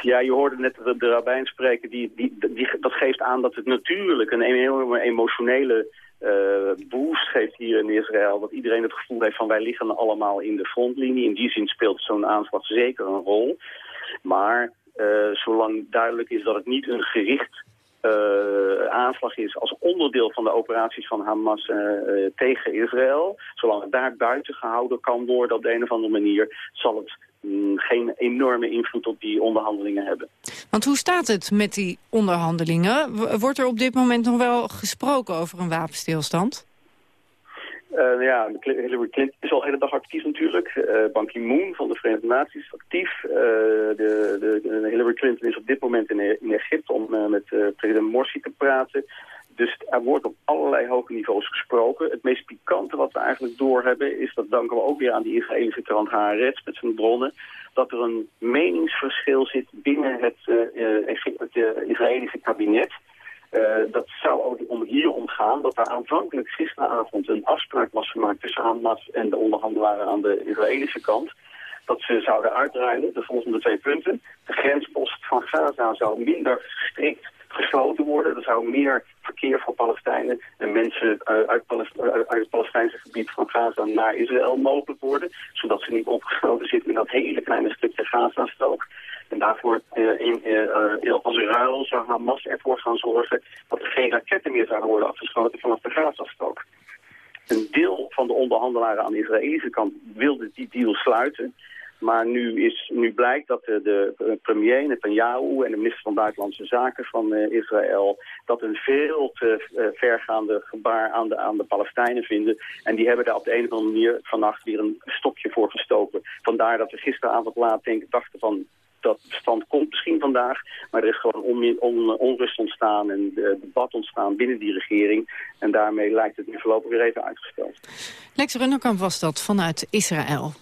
Ja, je hoorde net de, de rabbijn spreken. Die, die, die, dat geeft aan dat het natuurlijk een enorme emotionele uh, boost geeft hier in Israël. Dat iedereen het gevoel heeft van wij liggen allemaal in de frontlinie. In die zin speelt zo'n aanslag zeker een rol. Maar uh, zolang duidelijk is dat het niet een gericht uh, aanslag is als onderdeel van de operaties van Hamas uh, uh, tegen Israël. Zolang het daar buiten gehouden kan worden op de een of andere manier, zal het mm, geen enorme invloed op die onderhandelingen hebben. Want hoe staat het met die onderhandelingen? Wordt er op dit moment nog wel gesproken over een wapenstilstand? Uh, ja, Hillary Clinton is al de hele dag actief natuurlijk. Uh, Ban Ki-moon van de Verenigde Naties is actief. Uh, de, de, Hillary Clinton is op dit moment in, in Egypte om met president Morsi te praten. Dus er wordt op allerlei hoge niveaus gesproken. Het meest pikante wat we eigenlijk doorhebben is, dat danken we ook weer aan die Israëlische krant Haaretz met zijn bronnen, dat er een meningsverschil zit binnen het, het Israëlische kabinet. Uh, dat zou om hier omgaan dat er aanvankelijk gisteravond een afspraak was gemaakt tussen Hamas en de onderhandelaren aan de Israëlische kant. Dat ze zouden uitruilen de volgende twee punten. De grenspost van Gaza zou minder strikt gesloten worden. Er zou meer verkeer voor Palestijnen en mensen uit, Palest uit het Palestijnse gebied van Gaza naar Israël mogelijk worden. Zodat ze niet opgesloten zitten in dat hele kleine stukje Gaza-strook. En daarvoor uh, in, uh, als ruil zou Hamas ervoor gaan zorgen dat er geen raketten meer zouden worden afgeschoten vanaf de Gazastrook. Een deel van de onderhandelaren aan de Israëlische kant wilde die deal sluiten. Maar nu, is, nu blijkt dat de, de premier Netanyahu en de minister van Buitenlandse Zaken van uh, Israël... dat een veel te vergaande gebaar aan de, aan de Palestijnen vinden. En die hebben daar op de een of andere manier vannacht weer een stokje voor gestoken. Vandaar dat we gisteravond laat denk, dachten van dat stand komt misschien vandaag, maar er is gewoon on, on, onrust ontstaan en de, debat ontstaan binnen die regering. En daarmee lijkt het nu voorlopig weer even uitgesteld. Lex Runderkamp was dat vanuit Israël.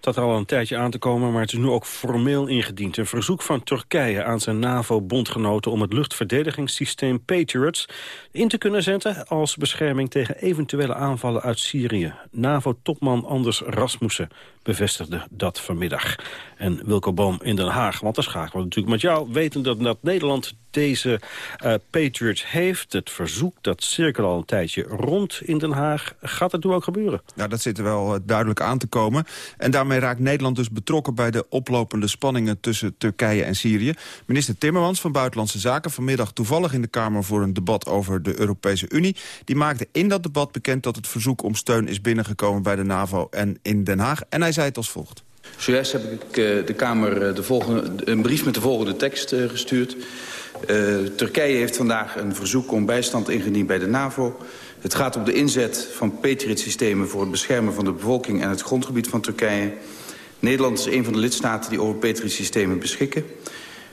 Had er al een tijdje aan te komen, maar het is nu ook formeel ingediend. Een verzoek van Turkije aan zijn NAVO-bondgenoten... om het luchtverdedigingssysteem Patriots in te kunnen zetten... als bescherming tegen eventuele aanvallen uit Syrië. NAVO-topman Anders Rasmussen bevestigde dat vanmiddag. En Wilco Boom in Den Haag, want daar schakelen we natuurlijk met jou... weten dat, dat Nederland deze uh, Patriots heeft. Het verzoek, dat cirkel al een tijdje rond in Den Haag. Gaat het nu ook gebeuren? Nou, dat zit er wel uh, duidelijk aan te komen. En daarmee raakt Nederland dus betrokken bij de oplopende spanningen tussen Turkije en Syrië. Minister Timmermans van Buitenlandse Zaken vanmiddag toevallig in de Kamer voor een debat over de Europese Unie. Die maakte in dat debat bekend dat het verzoek om steun is binnengekomen bij de NAVO en in Den Haag. En hij zei het als volgt. Zojuist heb ik uh, de Kamer de volgende, een brief met de volgende tekst uh, gestuurd. Turkije heeft vandaag een verzoek om bijstand ingediend bij de NAVO. Het gaat om de inzet van Patriot-systemen voor het beschermen van de bevolking en het grondgebied van Turkije. Nederland is een van de lidstaten die over Patriot-systemen beschikken.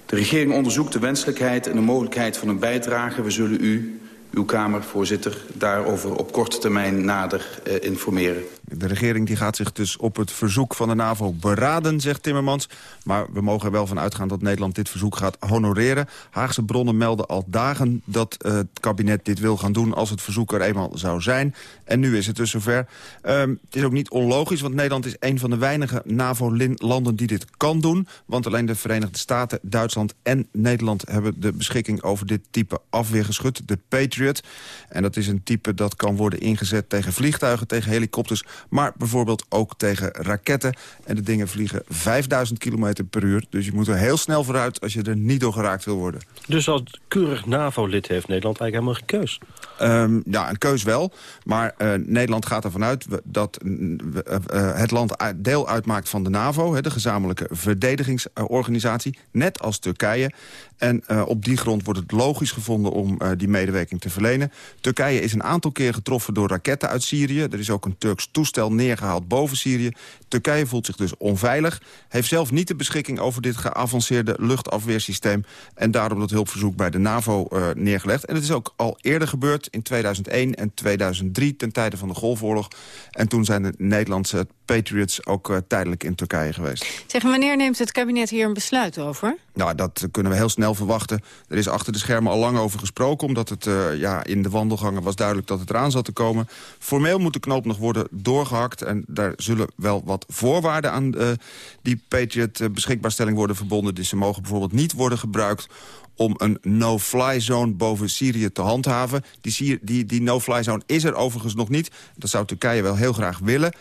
De regering onderzoekt de wenselijkheid en de mogelijkheid van een bijdrage. We zullen u uw Kamervoorzitter daarover op korte termijn nader informeren. De regering die gaat zich dus op het verzoek van de NAVO beraden, zegt Timmermans. Maar we mogen er wel van uitgaan dat Nederland dit verzoek gaat honoreren. Haagse bronnen melden al dagen dat uh, het kabinet dit wil gaan doen... als het verzoek er eenmaal zou zijn. En nu is het dus zover. Um, het is ook niet onlogisch, want Nederland is een van de weinige NAVO-landen die dit kan doen. Want alleen de Verenigde Staten, Duitsland en Nederland... hebben de beschikking over dit type afweergeschut, de Patriot. En dat is een type dat kan worden ingezet tegen vliegtuigen, tegen helikopters maar bijvoorbeeld ook tegen raketten. En de dingen vliegen 5000 km per uur. Dus je moet er heel snel vooruit als je er niet door geraakt wil worden. Dus als keurig NAVO-lid heeft Nederland eigenlijk helemaal geen keus? Um, ja, een keus wel. Maar uh, Nederland gaat ervan uit dat uh, uh, het land deel uitmaakt van de NAVO... de gezamenlijke verdedigingsorganisatie, net als Turkije. En uh, op die grond wordt het logisch gevonden om uh, die medewerking te verlenen. Turkije is een aantal keer getroffen door raketten uit Syrië. Er is ook een Turks toestel neergehaald boven Syrië. Turkije voelt zich dus onveilig. Heeft zelf niet de beschikking over dit geavanceerde luchtafweersysteem. En daarom dat hulpverzoek bij de NAVO uh, neergelegd. En het is ook al eerder gebeurd in 2001 en 2003 ten tijde van de Golfoorlog. En toen zijn de Nederlandse Patriots ook tijdelijk in Turkije geweest. Zeg, wanneer neemt het kabinet hier een besluit over? Nou, dat kunnen we heel snel verwachten. Er is achter de schermen al lang over gesproken... omdat het uh, ja, in de wandelgangen was duidelijk dat het eraan zat te komen. Formeel moet de knoop nog worden doorgehakt... en daar zullen wel wat voorwaarden aan uh, die Patriot beschikbaarstelling worden verbonden. Dus ze mogen bijvoorbeeld niet worden gebruikt om een no-fly zone boven Syrië te handhaven. Die, die, die no-fly zone is er overigens nog niet. Dat zou Turkije wel heel graag willen.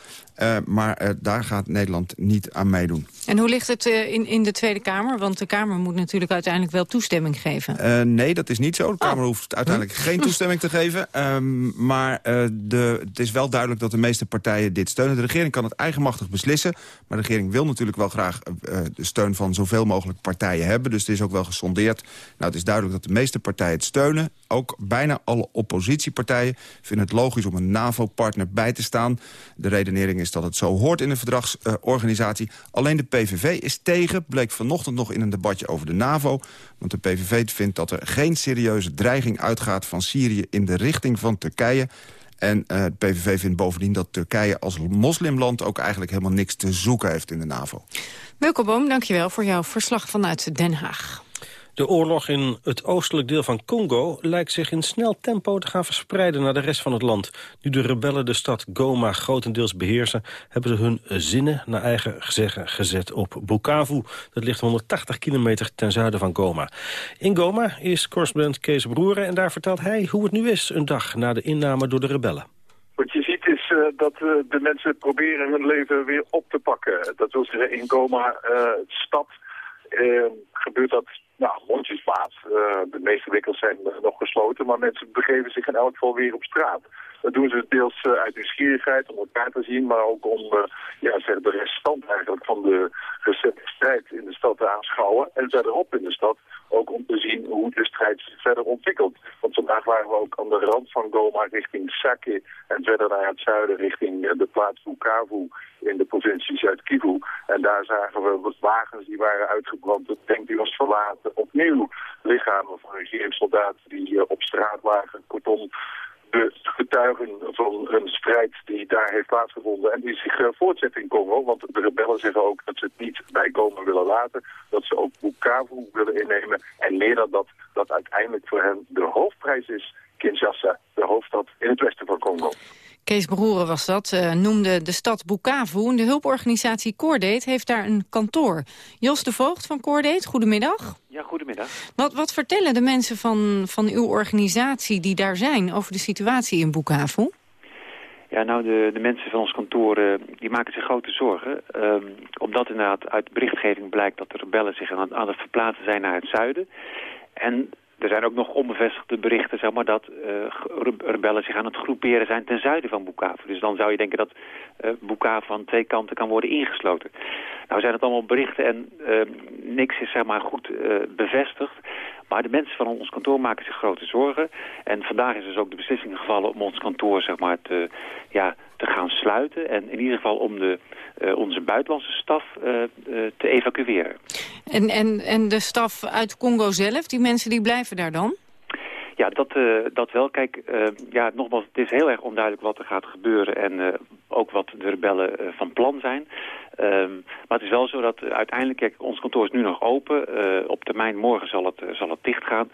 Uh, maar uh, daar gaat Nederland niet aan meedoen. En hoe ligt het uh, in, in de Tweede Kamer? Want de Kamer moet natuurlijk uiteindelijk wel toestemming geven. nee, dat is niet zo. De Kamer oh. hoeft uiteindelijk huh? geen toestemming te geven. Um, maar de, het is wel duidelijk dat de meeste partijen dit steunen. De regering kan het eigenmachtig beslissen. Maar de regering wil natuurlijk wel graag de steun van zoveel mogelijk partijen hebben. Dus het is ook wel gesondeerd. Nou, het is duidelijk dat de meeste partijen het steunen. Ook bijna alle oppositiepartijen vinden het logisch om een NAVO-partner bij te staan. De redenering is dat het zo hoort in een verdragsorganisatie. Alleen de PVV is tegen, bleek vanochtend nog in een debatje over de NAVO. Want de PVV vindt dat er geen serieuze dreiging uitgaat van Syrië... in de richting van Turkije. En de PVV vindt bovendien dat Turkije als moslimland... ook eigenlijk helemaal niks te zoeken heeft in de NAVO. Boom, dankjewel voor jouw verslag vanuit Den Haag. De oorlog in het oostelijk deel van Congo lijkt zich in snel tempo te gaan verspreiden naar de rest van het land. Nu de rebellen de stad Goma grotendeels beheersen, hebben ze hun zinnen naar eigen zeggen gezet op Bukavu. Dat ligt 180 kilometer ten zuiden van Goma. In Goma is correspondent Kees Broeren en daar vertelt hij hoe het nu is een dag na de inname door de rebellen. Wat je ziet is uh, dat uh, de mensen proberen hun leven weer op te pakken. Dat wil zeggen in Goma, uh, stad, gebeurt dat nou, mondjesmaat. de meeste winkels zijn nog gesloten, maar mensen begeven zich in elk geval weer op straat. Dat doen ze deels uit nieuwsgierigheid om elkaar te zien, maar ook om ja, zeg, de restant eigenlijk van de strijd in de stad te aanschouwen. En verderop in de stad ook om te zien hoe de strijd zich verder ontwikkelt. Want vandaag waren we ook aan de rand van Goma richting Sake en verder naar het zuiden richting de plaats Bukavu in de provincie Zuid-Kivu. En daar zagen we wagens die waren uitgebrand, de tank die was verlaten. Opnieuw lichamen van regeringssoldaten die op straat lagen. Kortom, de getuigen van een strijd die daar heeft plaatsgevonden en die zich uh, voortzet in Congo. Want de rebellen zeggen ook dat ze het niet bij komen willen laten. Dat ze ook Bukavu willen innemen. En meer dan dat, dat uiteindelijk voor hen de hoofdprijs is Kinshasa, de hoofdstad in het westen van Congo. Kees Broeren was dat, uh, noemde de stad Bukavu. De hulporganisatie Coordate heeft daar een kantoor. Jos de Voogd van Coordate, goedemiddag. Ja, goedemiddag. Wat, wat vertellen de mensen van, van uw organisatie die daar zijn over de situatie in Bukavu? Ja, nou, de, de mensen van ons kantoor uh, die maken zich grote zorgen. Um, omdat inderdaad uit berichtgeving blijkt dat de rebellen zich aan, aan het verplaatsen zijn naar het zuiden. En er zijn ook nog onbevestigde berichten zeg maar, dat uh, rebellen zich aan het groeperen zijn ten zuiden van Bukavu. Dus dan zou je denken dat uh, Bukavu van twee kanten kan worden ingesloten. Nou zijn het allemaal berichten en uh, niks is zeg maar, goed bevestigd. Maar de mensen van ons kantoor maken zich grote zorgen. En vandaag is dus ook de beslissing gevallen om ons kantoor zeg maar, te, ja, te gaan sluiten. En in ieder geval om de, uh, onze buitenlandse staf uh, te evacueren. En, en, en de staf uit Congo zelf, die mensen die blijven daar dan? Ja, dat, dat wel. Kijk, ja, nogmaals, het is heel erg onduidelijk wat er gaat gebeuren... en ook wat de rebellen van plan zijn. Um, maar het is wel zo dat uiteindelijk, kijk, ons kantoor is nu nog open. Op termijn morgen zal het, zal het dicht gaan.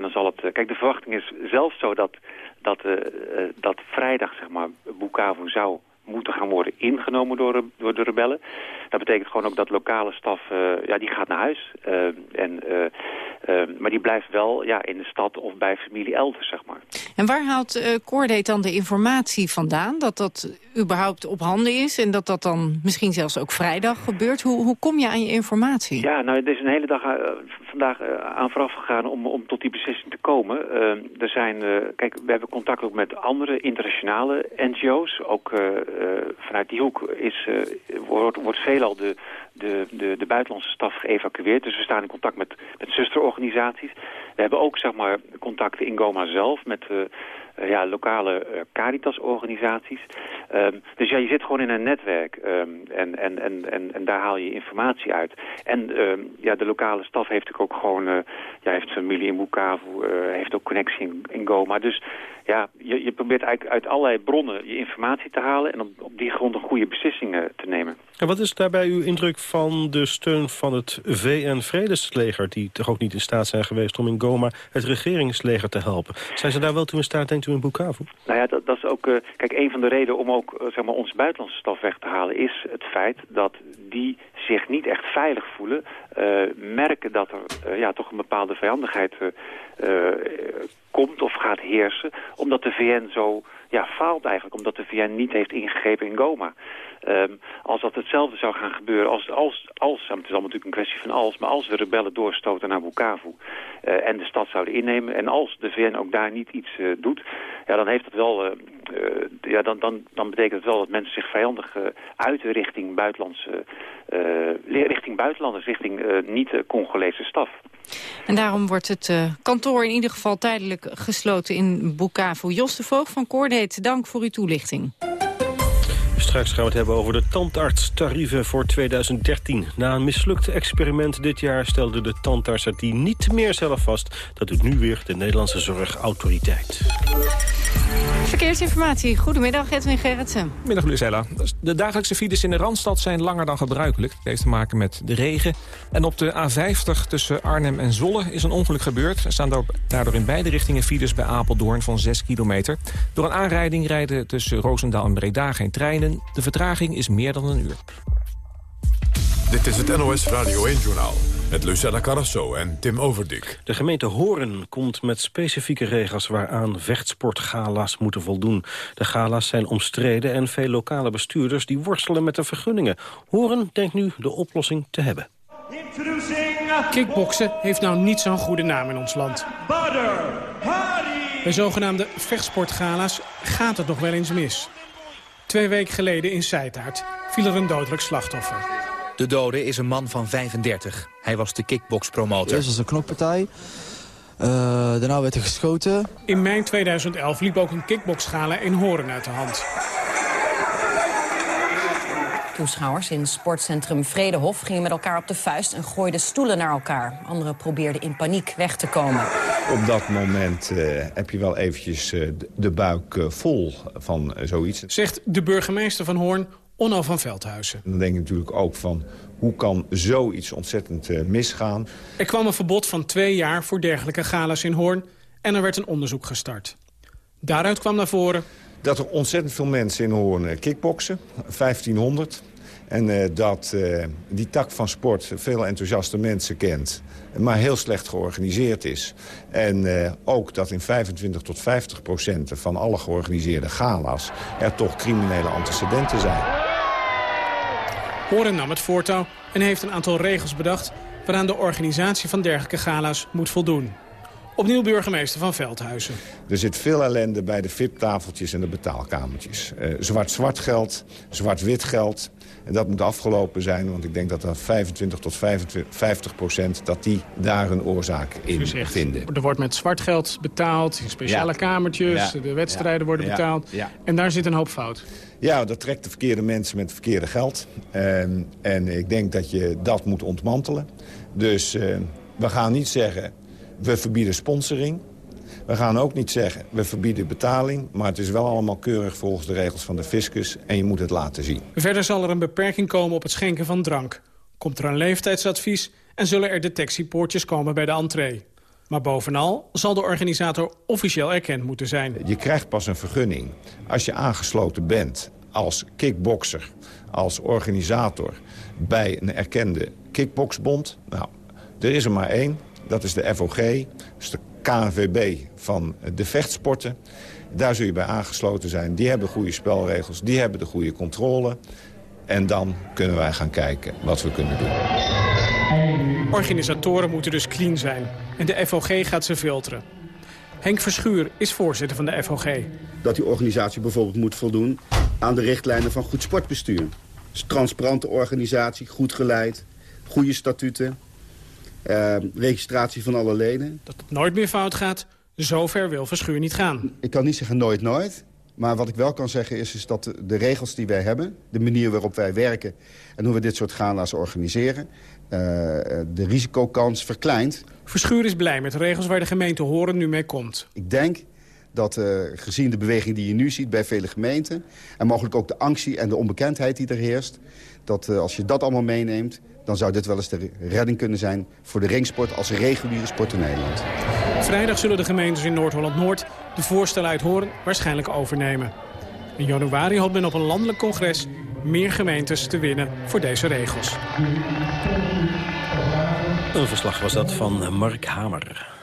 Dan zal het, kijk, de verwachting is zelfs zo dat, dat, dat vrijdag, zeg maar, Bukavu zou moeten gaan worden ingenomen door, door de rebellen. Dat betekent gewoon ook dat lokale staf, uh, ja, die gaat naar huis. Uh, en, uh, maar die blijft wel ja, in de stad of bij familie elders, zeg maar. En waar haalt uh, Coordate dan de informatie vandaan? Dat dat überhaupt op handen is en dat dat dan misschien zelfs ook vrijdag gebeurt? Hoe, hoe kom je aan je informatie? Ja, nou, het is een hele dag vandaag aan vooraf gegaan om, om tot die beslissing te komen. er zijn, kijk, we hebben contact ook met andere internationale NGO's. Ook vanuit die hoek is, wordt, wordt veelal de, de, de, de buitenlandse staf geëvacueerd. Dus we staan in contact met, met zusterorganisaties. We hebben ook zeg maar, contacten in Goma zelf met uh, uh, ja, lokale uh, Caritas-organisaties. Um, dus ja, je zit gewoon in een netwerk um, en, en, en, en, en daar haal je informatie uit. En um, ja, de lokale staf heeft ook gewoon, ja, heeft familie in Bukavu, heeft ook connectie in, in Goma. Dus ja, je, je probeert eigenlijk uit allerlei bronnen je informatie te halen en op, die grond een goede beslissingen te nemen. En wat is daarbij uw indruk van de steun van het VN-vredesleger... die toch ook niet in staat zijn geweest om in Goma het regeringsleger te helpen? Zijn ze daar wel toe in staat, denkt in? Nou ja, dat, dat is ook... Uh, kijk, een van de redenen om ook uh, zeg maar, onze buitenlandse staf weg te halen... is het feit dat die zich niet echt veilig voelen. Uh, merken dat er ja, toch een bepaalde vijandigheid komt of gaat heersen. Omdat de VN zo ja, faalt eigenlijk. Omdat de VN niet heeft ingegrepen in Goma. Um, als dat hetzelfde zou gaan gebeuren, als, als, als, het is allemaal natuurlijk een kwestie van als, maar als de rebellen doorstoten naar Bukavu uh, en de stad zouden innemen, en als de VN ook daar niet iets uh, doet, ja, dan heeft het wel, uh, ja, dan, dan, dan betekent het wel dat mensen zich vijandig uiten richting buitenlandse, richting buitenlanders, richting niet-Congolese staf. En daarom wordt het kantoor in ieder geval tijdelijk gesloten in Bukavu. Jos de Voogd van Coordate, dank voor uw toelichting. Straks gaan we het hebben over de tandartstarieven voor 2013. Na een mislukt experiment dit jaar stelde de tandarts die niet meer zelf vast. Dat doet nu weer de Nederlandse Zorgautoriteit. Verkeersinformatie. Goedemiddag, Edwin Gerritsen. Middag Lucella. De dagelijkse files in de Randstad zijn langer dan gebruikelijk. Het heeft te maken met de regen. En op de A50 tussen Arnhem en Zolle is een ongeluk gebeurd. Er staan daardoor in beide richtingen files bij Apeldoorn van 6 kilometer. Door een aanrijding rijden tussen Roosendaal en Breda geen treinen. De vertraging is meer dan een uur. Dit is het NOS Radio 1-journaal met Lucella Carrasso en Tim Overdik. De gemeente Horen komt met specifieke regels waaraan vechtsportgala's moeten voldoen. De gala's zijn omstreden en veel lokale bestuurders die worstelen met de vergunningen. Horen denkt nu de oplossing te hebben. Kickboksen heeft nou niet zo'n goede naam in ons land. Bij zogenaamde vechtsportgala's gaat het nog wel eens mis. Twee weken geleden in Seitaart viel er een dodelijk slachtoffer. De dode is een man van 35. Hij was de kickboxpromotor. Eerst was een knokpartij. Uh, daarna werd er geschoten. In mei 2011 liep ook een kickboxgala in Horen uit de hand. Toeschouwers in sportcentrum Vredehof gingen met elkaar op de vuist en gooiden stoelen naar elkaar. Anderen probeerden in paniek weg te komen. Op dat moment uh, heb je wel eventjes uh, de buik uh, vol van zoiets. Zegt de burgemeester van Hoorn Onno van Veldhuizen. Dan denk ik natuurlijk ook van, hoe kan zoiets ontzettend uh, misgaan? Er kwam een verbod van twee jaar voor dergelijke galas in Hoorn... en er werd een onderzoek gestart. Daaruit kwam naar voren... Dat er ontzettend veel mensen in Hoorn uh, kickboksen, 1500... En uh, dat uh, die tak van sport veel enthousiaste mensen kent... maar heel slecht georganiseerd is. En uh, ook dat in 25 tot 50 procent van alle georganiseerde gala's... er toch criminele antecedenten zijn. Horen nam het voortouw en heeft een aantal regels bedacht... waaraan de organisatie van dergelijke gala's moet voldoen. Opnieuw burgemeester van Veldhuizen. Er zit veel ellende bij de VIP-tafeltjes en de betaalkamertjes. Uh, Zwart-zwart geld, zwart-wit geld. En dat moet afgelopen zijn, want ik denk dat er 25 tot 50 procent... dat die daar een oorzaak in vinden. Er wordt met zwart geld betaald, in speciale ja. kamertjes, ja. de wedstrijden ja. worden betaald. En daar zit een hoop fout. Ja, dat trekt de verkeerde mensen met het verkeerde geld. En, en ik denk dat je dat moet ontmantelen. Dus uh, we gaan niet zeggen, we verbieden sponsoring. We gaan ook niet zeggen, we verbieden betaling... maar het is wel allemaal keurig volgens de regels van de fiscus... en je moet het laten zien. Verder zal er een beperking komen op het schenken van drank. Komt er een leeftijdsadvies en zullen er detectiepoortjes komen bij de entree. Maar bovenal zal de organisator officieel erkend moeten zijn. Je krijgt pas een vergunning als je aangesloten bent als kickbokser, als organisator... bij een erkende kickboxbond. Nou, er is er maar één, dat is de FOG, dat is de KNVB van de vechtsporten. Daar zul je bij aangesloten zijn. Die hebben goede spelregels, die hebben de goede controle. En dan kunnen wij gaan kijken wat we kunnen doen. Organisatoren moeten dus clean zijn. En de FOG gaat ze filteren. Henk Verschuur is voorzitter van de FOG. Dat die organisatie bijvoorbeeld moet voldoen aan de richtlijnen van goed sportbestuur. Dus transparante organisatie, goed geleid, goede statuten... Uh, registratie van alle leden. Dat het nooit meer fout gaat, zover wil Verschuur niet gaan. Ik kan niet zeggen nooit nooit. Maar wat ik wel kan zeggen is, is dat de, regels die wij hebben... de manier waarop wij werken en hoe we dit soort gala's organiseren... Uh, de risicokans verkleint. Verschuur is blij met de regels waar de gemeente Horen nu mee komt. Ik denk dat uh, gezien de beweging die je nu ziet bij vele gemeenten... en mogelijk ook de angst en de onbekendheid die er heerst... dat uh, als je dat allemaal meeneemt dan zou dit wel eens de redding kunnen zijn voor de ringsport als reguliere sport in Nederland. Vrijdag zullen de gemeentes in Noord-Holland-Noord de voorstellen uit Horen waarschijnlijk overnemen. In januari hoopt men op een landelijk congres meer gemeentes te winnen voor deze regels. Een verslag was dat van Mark Hamer.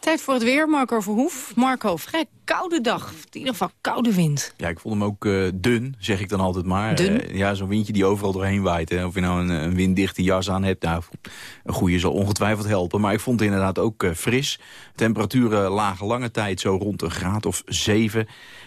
Tijd voor het weer, Marco Verhoef. Marco, vrij koude dag. In ieder geval koude wind. Ja, ik vond hem ook uh, dun, zeg ik dan altijd maar. Dun? Uh, ja, zo'n windje die overal doorheen waait. Hè. Of je nou een, een winddichte jas aan hebt, nou, een goede zal ongetwijfeld helpen. Maar ik vond het inderdaad ook uh, fris. Temperaturen lagen lange tijd zo rond een graad of zeven.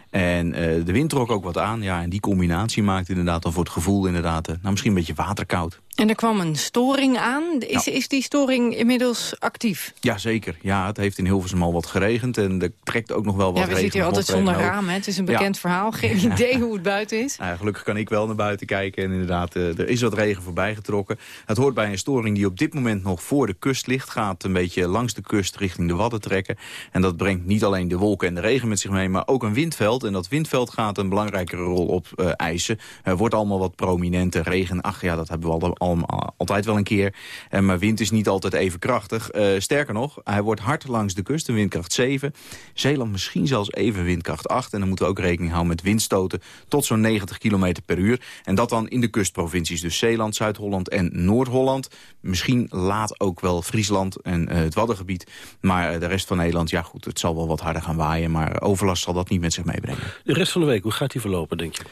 En eh, de wind trok ook wat aan. Ja, en die combinatie maakt inderdaad dan voor het gevoel inderdaad... nou, misschien een beetje waterkoud. En er kwam een storing aan. Is, is die storing inmiddels actief? Ja, zeker. Ja, het heeft in Hilversum al wat geregend. En er trekt ook nog wel wat Ja, regen. we zitten hier altijd zonder raam. Hè? Het is een bekend Ja. verhaal. Geen idee hoe het buiten is. Nou, ja, gelukkig kan ik wel naar buiten kijken. En inderdaad, eh, er is wat regen voorbij getrokken. Het hoort bij een storing die op dit moment nog voor de kust ligt. Gaat een beetje langs de kust richting de Wadden trekken. En dat brengt niet alleen de wolken en de regen met zich mee... maar ook een windveld. En dat windveld gaat een belangrijkere rol op eh, eisen. Er wordt allemaal wat prominente regen. Ach ja, dat hebben we al, al- altijd wel een keer. Eh, maar wind is niet altijd even krachtig. Eh, sterker nog, hij wordt hard langs de kust, een windkracht 7. Zeeland misschien zelfs even windkracht 8. En dan moeten we ook rekening houden met windstoten tot zo'n 90 km per uur. En dat dan in de kustprovincies. Dus Zeeland, Zuid-Holland en Noord-Holland. Misschien laat ook wel Friesland en eh, het Waddengebied. Maar de rest van Nederland, ja goed, het zal wel wat harder gaan waaien. Maar overlast zal dat niet met zich meebrengen. De rest van de week, hoe gaat die verlopen, denk je?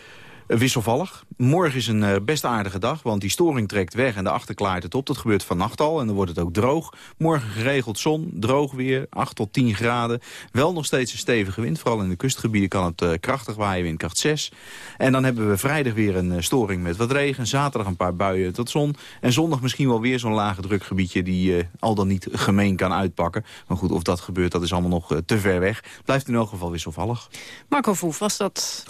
Eh, Wisselvallig. Morgen is een eh, best aardige dag, want die storing trekt weg en daarachter klaart het op. Dat gebeurt vannacht al en dan wordt het ook droog. Morgen geregeld zon, droog weer, 8 tot 10 graden. Wel nog steeds een stevige wind, vooral in de kustgebieden kan het eh, krachtig waaien, windkracht 6. En dan hebben we vrijdag weer een storing met wat regen. Zaterdag een paar buien tot zon. En zondag misschien wel weer zo'n lage drukgebiedje die eh, al dan niet gemeen kan uitpakken. Maar goed, of dat gebeurt, dat is allemaal nog te ver weg. Blijft in elk geval wisselvallig. Marco Voef, was dat...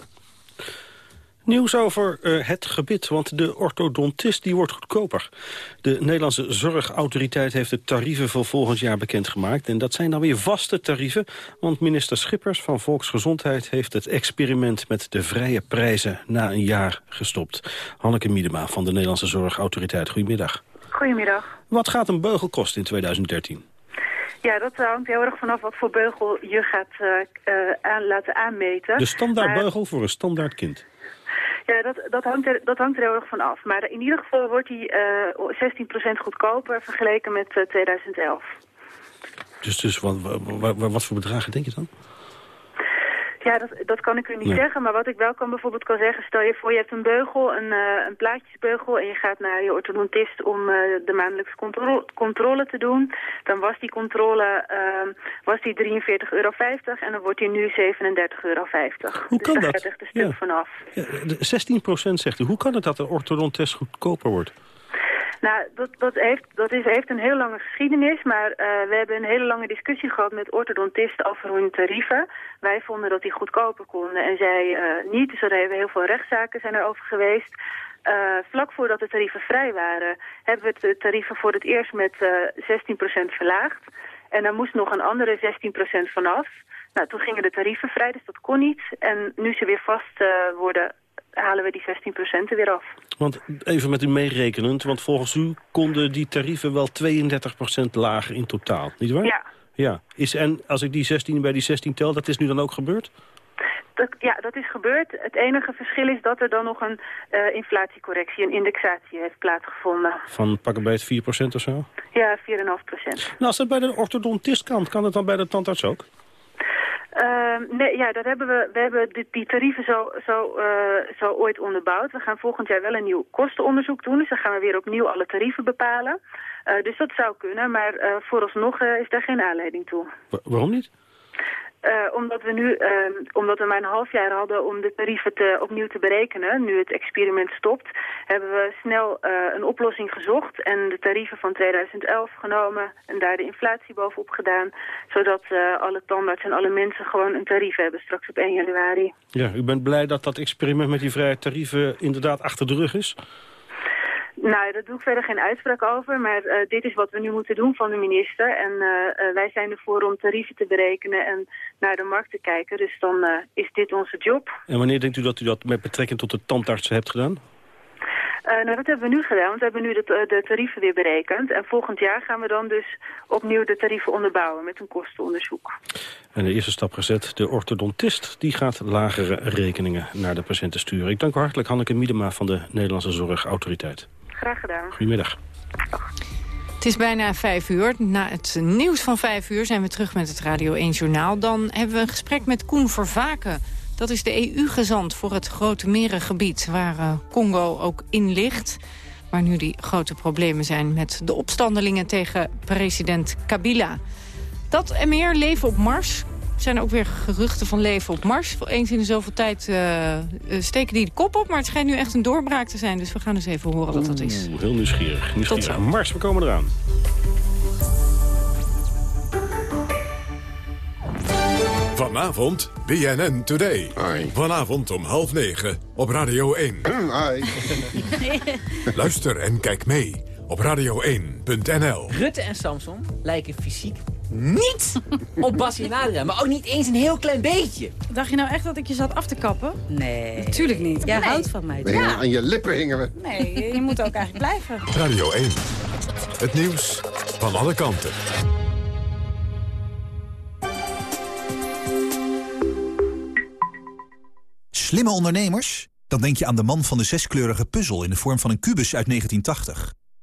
Nieuws over eh, het gebit, want de orthodontist die wordt goedkoper. De Nederlandse Zorgautoriteit heeft de tarieven voor volgend jaar bekendgemaakt. En dat zijn dan weer vaste tarieven, want minister Schippers van Volksgezondheid... heeft het experiment met de vrije prijzen na een jaar gestopt. Hanneke Miedema van de Nederlandse Zorgautoriteit, goedemiddag. Goedemiddag. Wat gaat een beugel kosten in 2013? Ja, dat hangt heel erg vanaf wat voor beugel je gaat eh, eh, aan, laten aanmeten. De standaard Maar- beugel voor een standaard kind. Ja, dat, dat, hangt er, dat hangt er heel erg van af. Maar in ieder geval wordt die eh 16% goedkoper vergeleken met eh, 2011. Dus, dus wat, wat, wat, wat voor bedragen denk je dan? Ja, dat, dat kan ik u niet Nee. zeggen. Maar wat ik wel kan bijvoorbeeld kan zeggen... stel je voor je hebt een beugel, een, eh, een plaatjesbeugel... en je gaat naar je orthodontist om eh, de maandelijkse contro controle te doen. Dan was die controle ehm, was die 43,50 euro en dan wordt die nu 37,50 euro. Hoe dus kan daar dat? gaat echt een stuk Ja. vanaf. Ja, de 16% zegt u. Hoe kan het dat de orthodontist goedkoper wordt? Nou, dat, dat, heeft, dat is, heeft een heel lange geschiedenis, maar eh, we hebben een hele lange discussie gehad met orthodontisten over hun tarieven. Wij vonden dat die goedkoper konden en zij eh, niet, dus er hebben heel veel rechtszaken zijn er over geweest. Eh, vlak voordat de tarieven vrij waren, hebben we de tarieven voor het eerst met eh 16% verlaagd. En daar moest nog een andere 16% vanaf. Nou, toen gingen de tarieven vrij, dus dat kon niet. En nu ze weer vast eh, worden, halen we die 16% er weer af. Want even met u meerekenend, want volgens u konden die tarieven wel 32% lager in totaal, niet waar? Ja. Ja. Is, en als ik die 16 bij die 16 tel, dat is nu dan ook gebeurd? Dat, ja, dat is gebeurd. Het enige verschil is dat er dan nog een eh, inflatiecorrectie, een indexatie heeft plaatsgevonden. Van pak een beetje 4% of zo? Ja, 4,5 procent. Nou, als dat bij de orthodontist kan, kan het dan bij de tandarts ook? Ehm, nee, ja, dat hebben we, we hebben die, tarieven zo, zo, eh, zo ooit onderbouwd. We gaan volgend jaar wel een nieuw kostenonderzoek doen. Dus dan gaan we weer opnieuw alle tarieven bepalen. Eh, dus dat zou kunnen, maar eh, vooralsnog is daar geen aanleiding toe. Wa- waarom niet? Eh, omdat we nu, ehm, omdat we maar een half jaar hadden om de tarieven te, opnieuw te berekenen, nu het experiment stopt, hebben we snel eh, een oplossing gezocht en de tarieven van 2011 genomen en daar de inflatie bovenop gedaan, zodat eh, alle tandarts en alle mensen gewoon een tarief hebben straks op 1 januari. Ja, u bent blij dat dat experiment met die vrije tarieven inderdaad achter de rug is? Nou, daar doe ik verder geen uitspraak over, maar eh, dit is wat we nu moeten doen van de minister. En eh, eh, wij zijn ervoor om tarieven te berekenen en naar de markt te kijken. Dus dan is dit onze job. En wanneer denkt u dat u dat met betrekking tot de tandartsen hebt gedaan? Nou, dat hebben we nu gedaan, want we hebben nu de, de tarieven weer berekend. En volgend jaar gaan we dan dus opnieuw de tarieven onderbouwen met een kostenonderzoek. En de eerste stap gezet, de orthodontist die gaat lagere rekeningen naar de patiënten sturen. Ik dank u hartelijk Hanneke Miedema van de Nederlandse Zorgautoriteit. Graag gedaan. Goedemiddag. Het is bijna vijf uur. Na het nieuws van vijf uur zijn we terug met het Radio 1 Journaal. Dan hebben we een gesprek met Koen Vervaken. Dat is de EU-gezant voor het Grote Merengebied... waar eh, Congo ook in ligt. Waar nu die grote problemen zijn met de opstandelingen tegen president Kabila. Dat en meer leven op Mars. Er zijn ook weer geruchten van leven op Mars. Eens in de zoveel tijd uh, steken die de kop op. Maar het schijnt nu echt een doorbraak te zijn. Dus we gaan eens even horen wat dat is. Oeh, heel nieuwsgierig. nieuwsgierig. Tot zo. Mars, we komen eraan. Vanavond BNN Today. Vanavond om half negen op Radio 1. Luister en kijk mee op radio1.nl. Rutte en Samson lijken fysiek niet op Bassie en Adriaan. Maar ook niet eens een heel klein beetje. Dacht je nou echt dat ik je zat af te kappen? Nee. Natuurlijk niet. Jij Nee. houdt van mij. Hingen aan je lippen hingen we. Nee, je moet ook eigenlijk blijven. Radio 1. Het nieuws van alle kanten. Slimme ondernemers? Dan denk je aan de man van de zeskleurige puzzel in de vorm van een kubus uit 1980.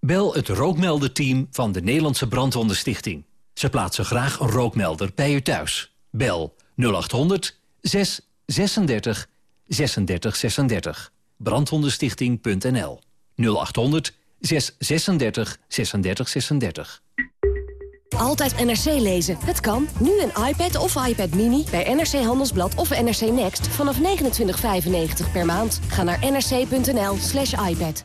Bel het rookmelderteam van de Nederlandse Brandwondenstichting. Ze plaatsen graag een rookmelder bij u thuis. Bel 0800 636 36 36. Brandwondenstichting.nl 0800 636 36 36. Altijd NRC lezen. Het kan. Nu een iPad of iPad Mini bij NRC Handelsblad of NRC Next vanaf 29,95 per maand. Ga naar nrc.nl slash iPad.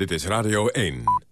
Dit is Radio 1.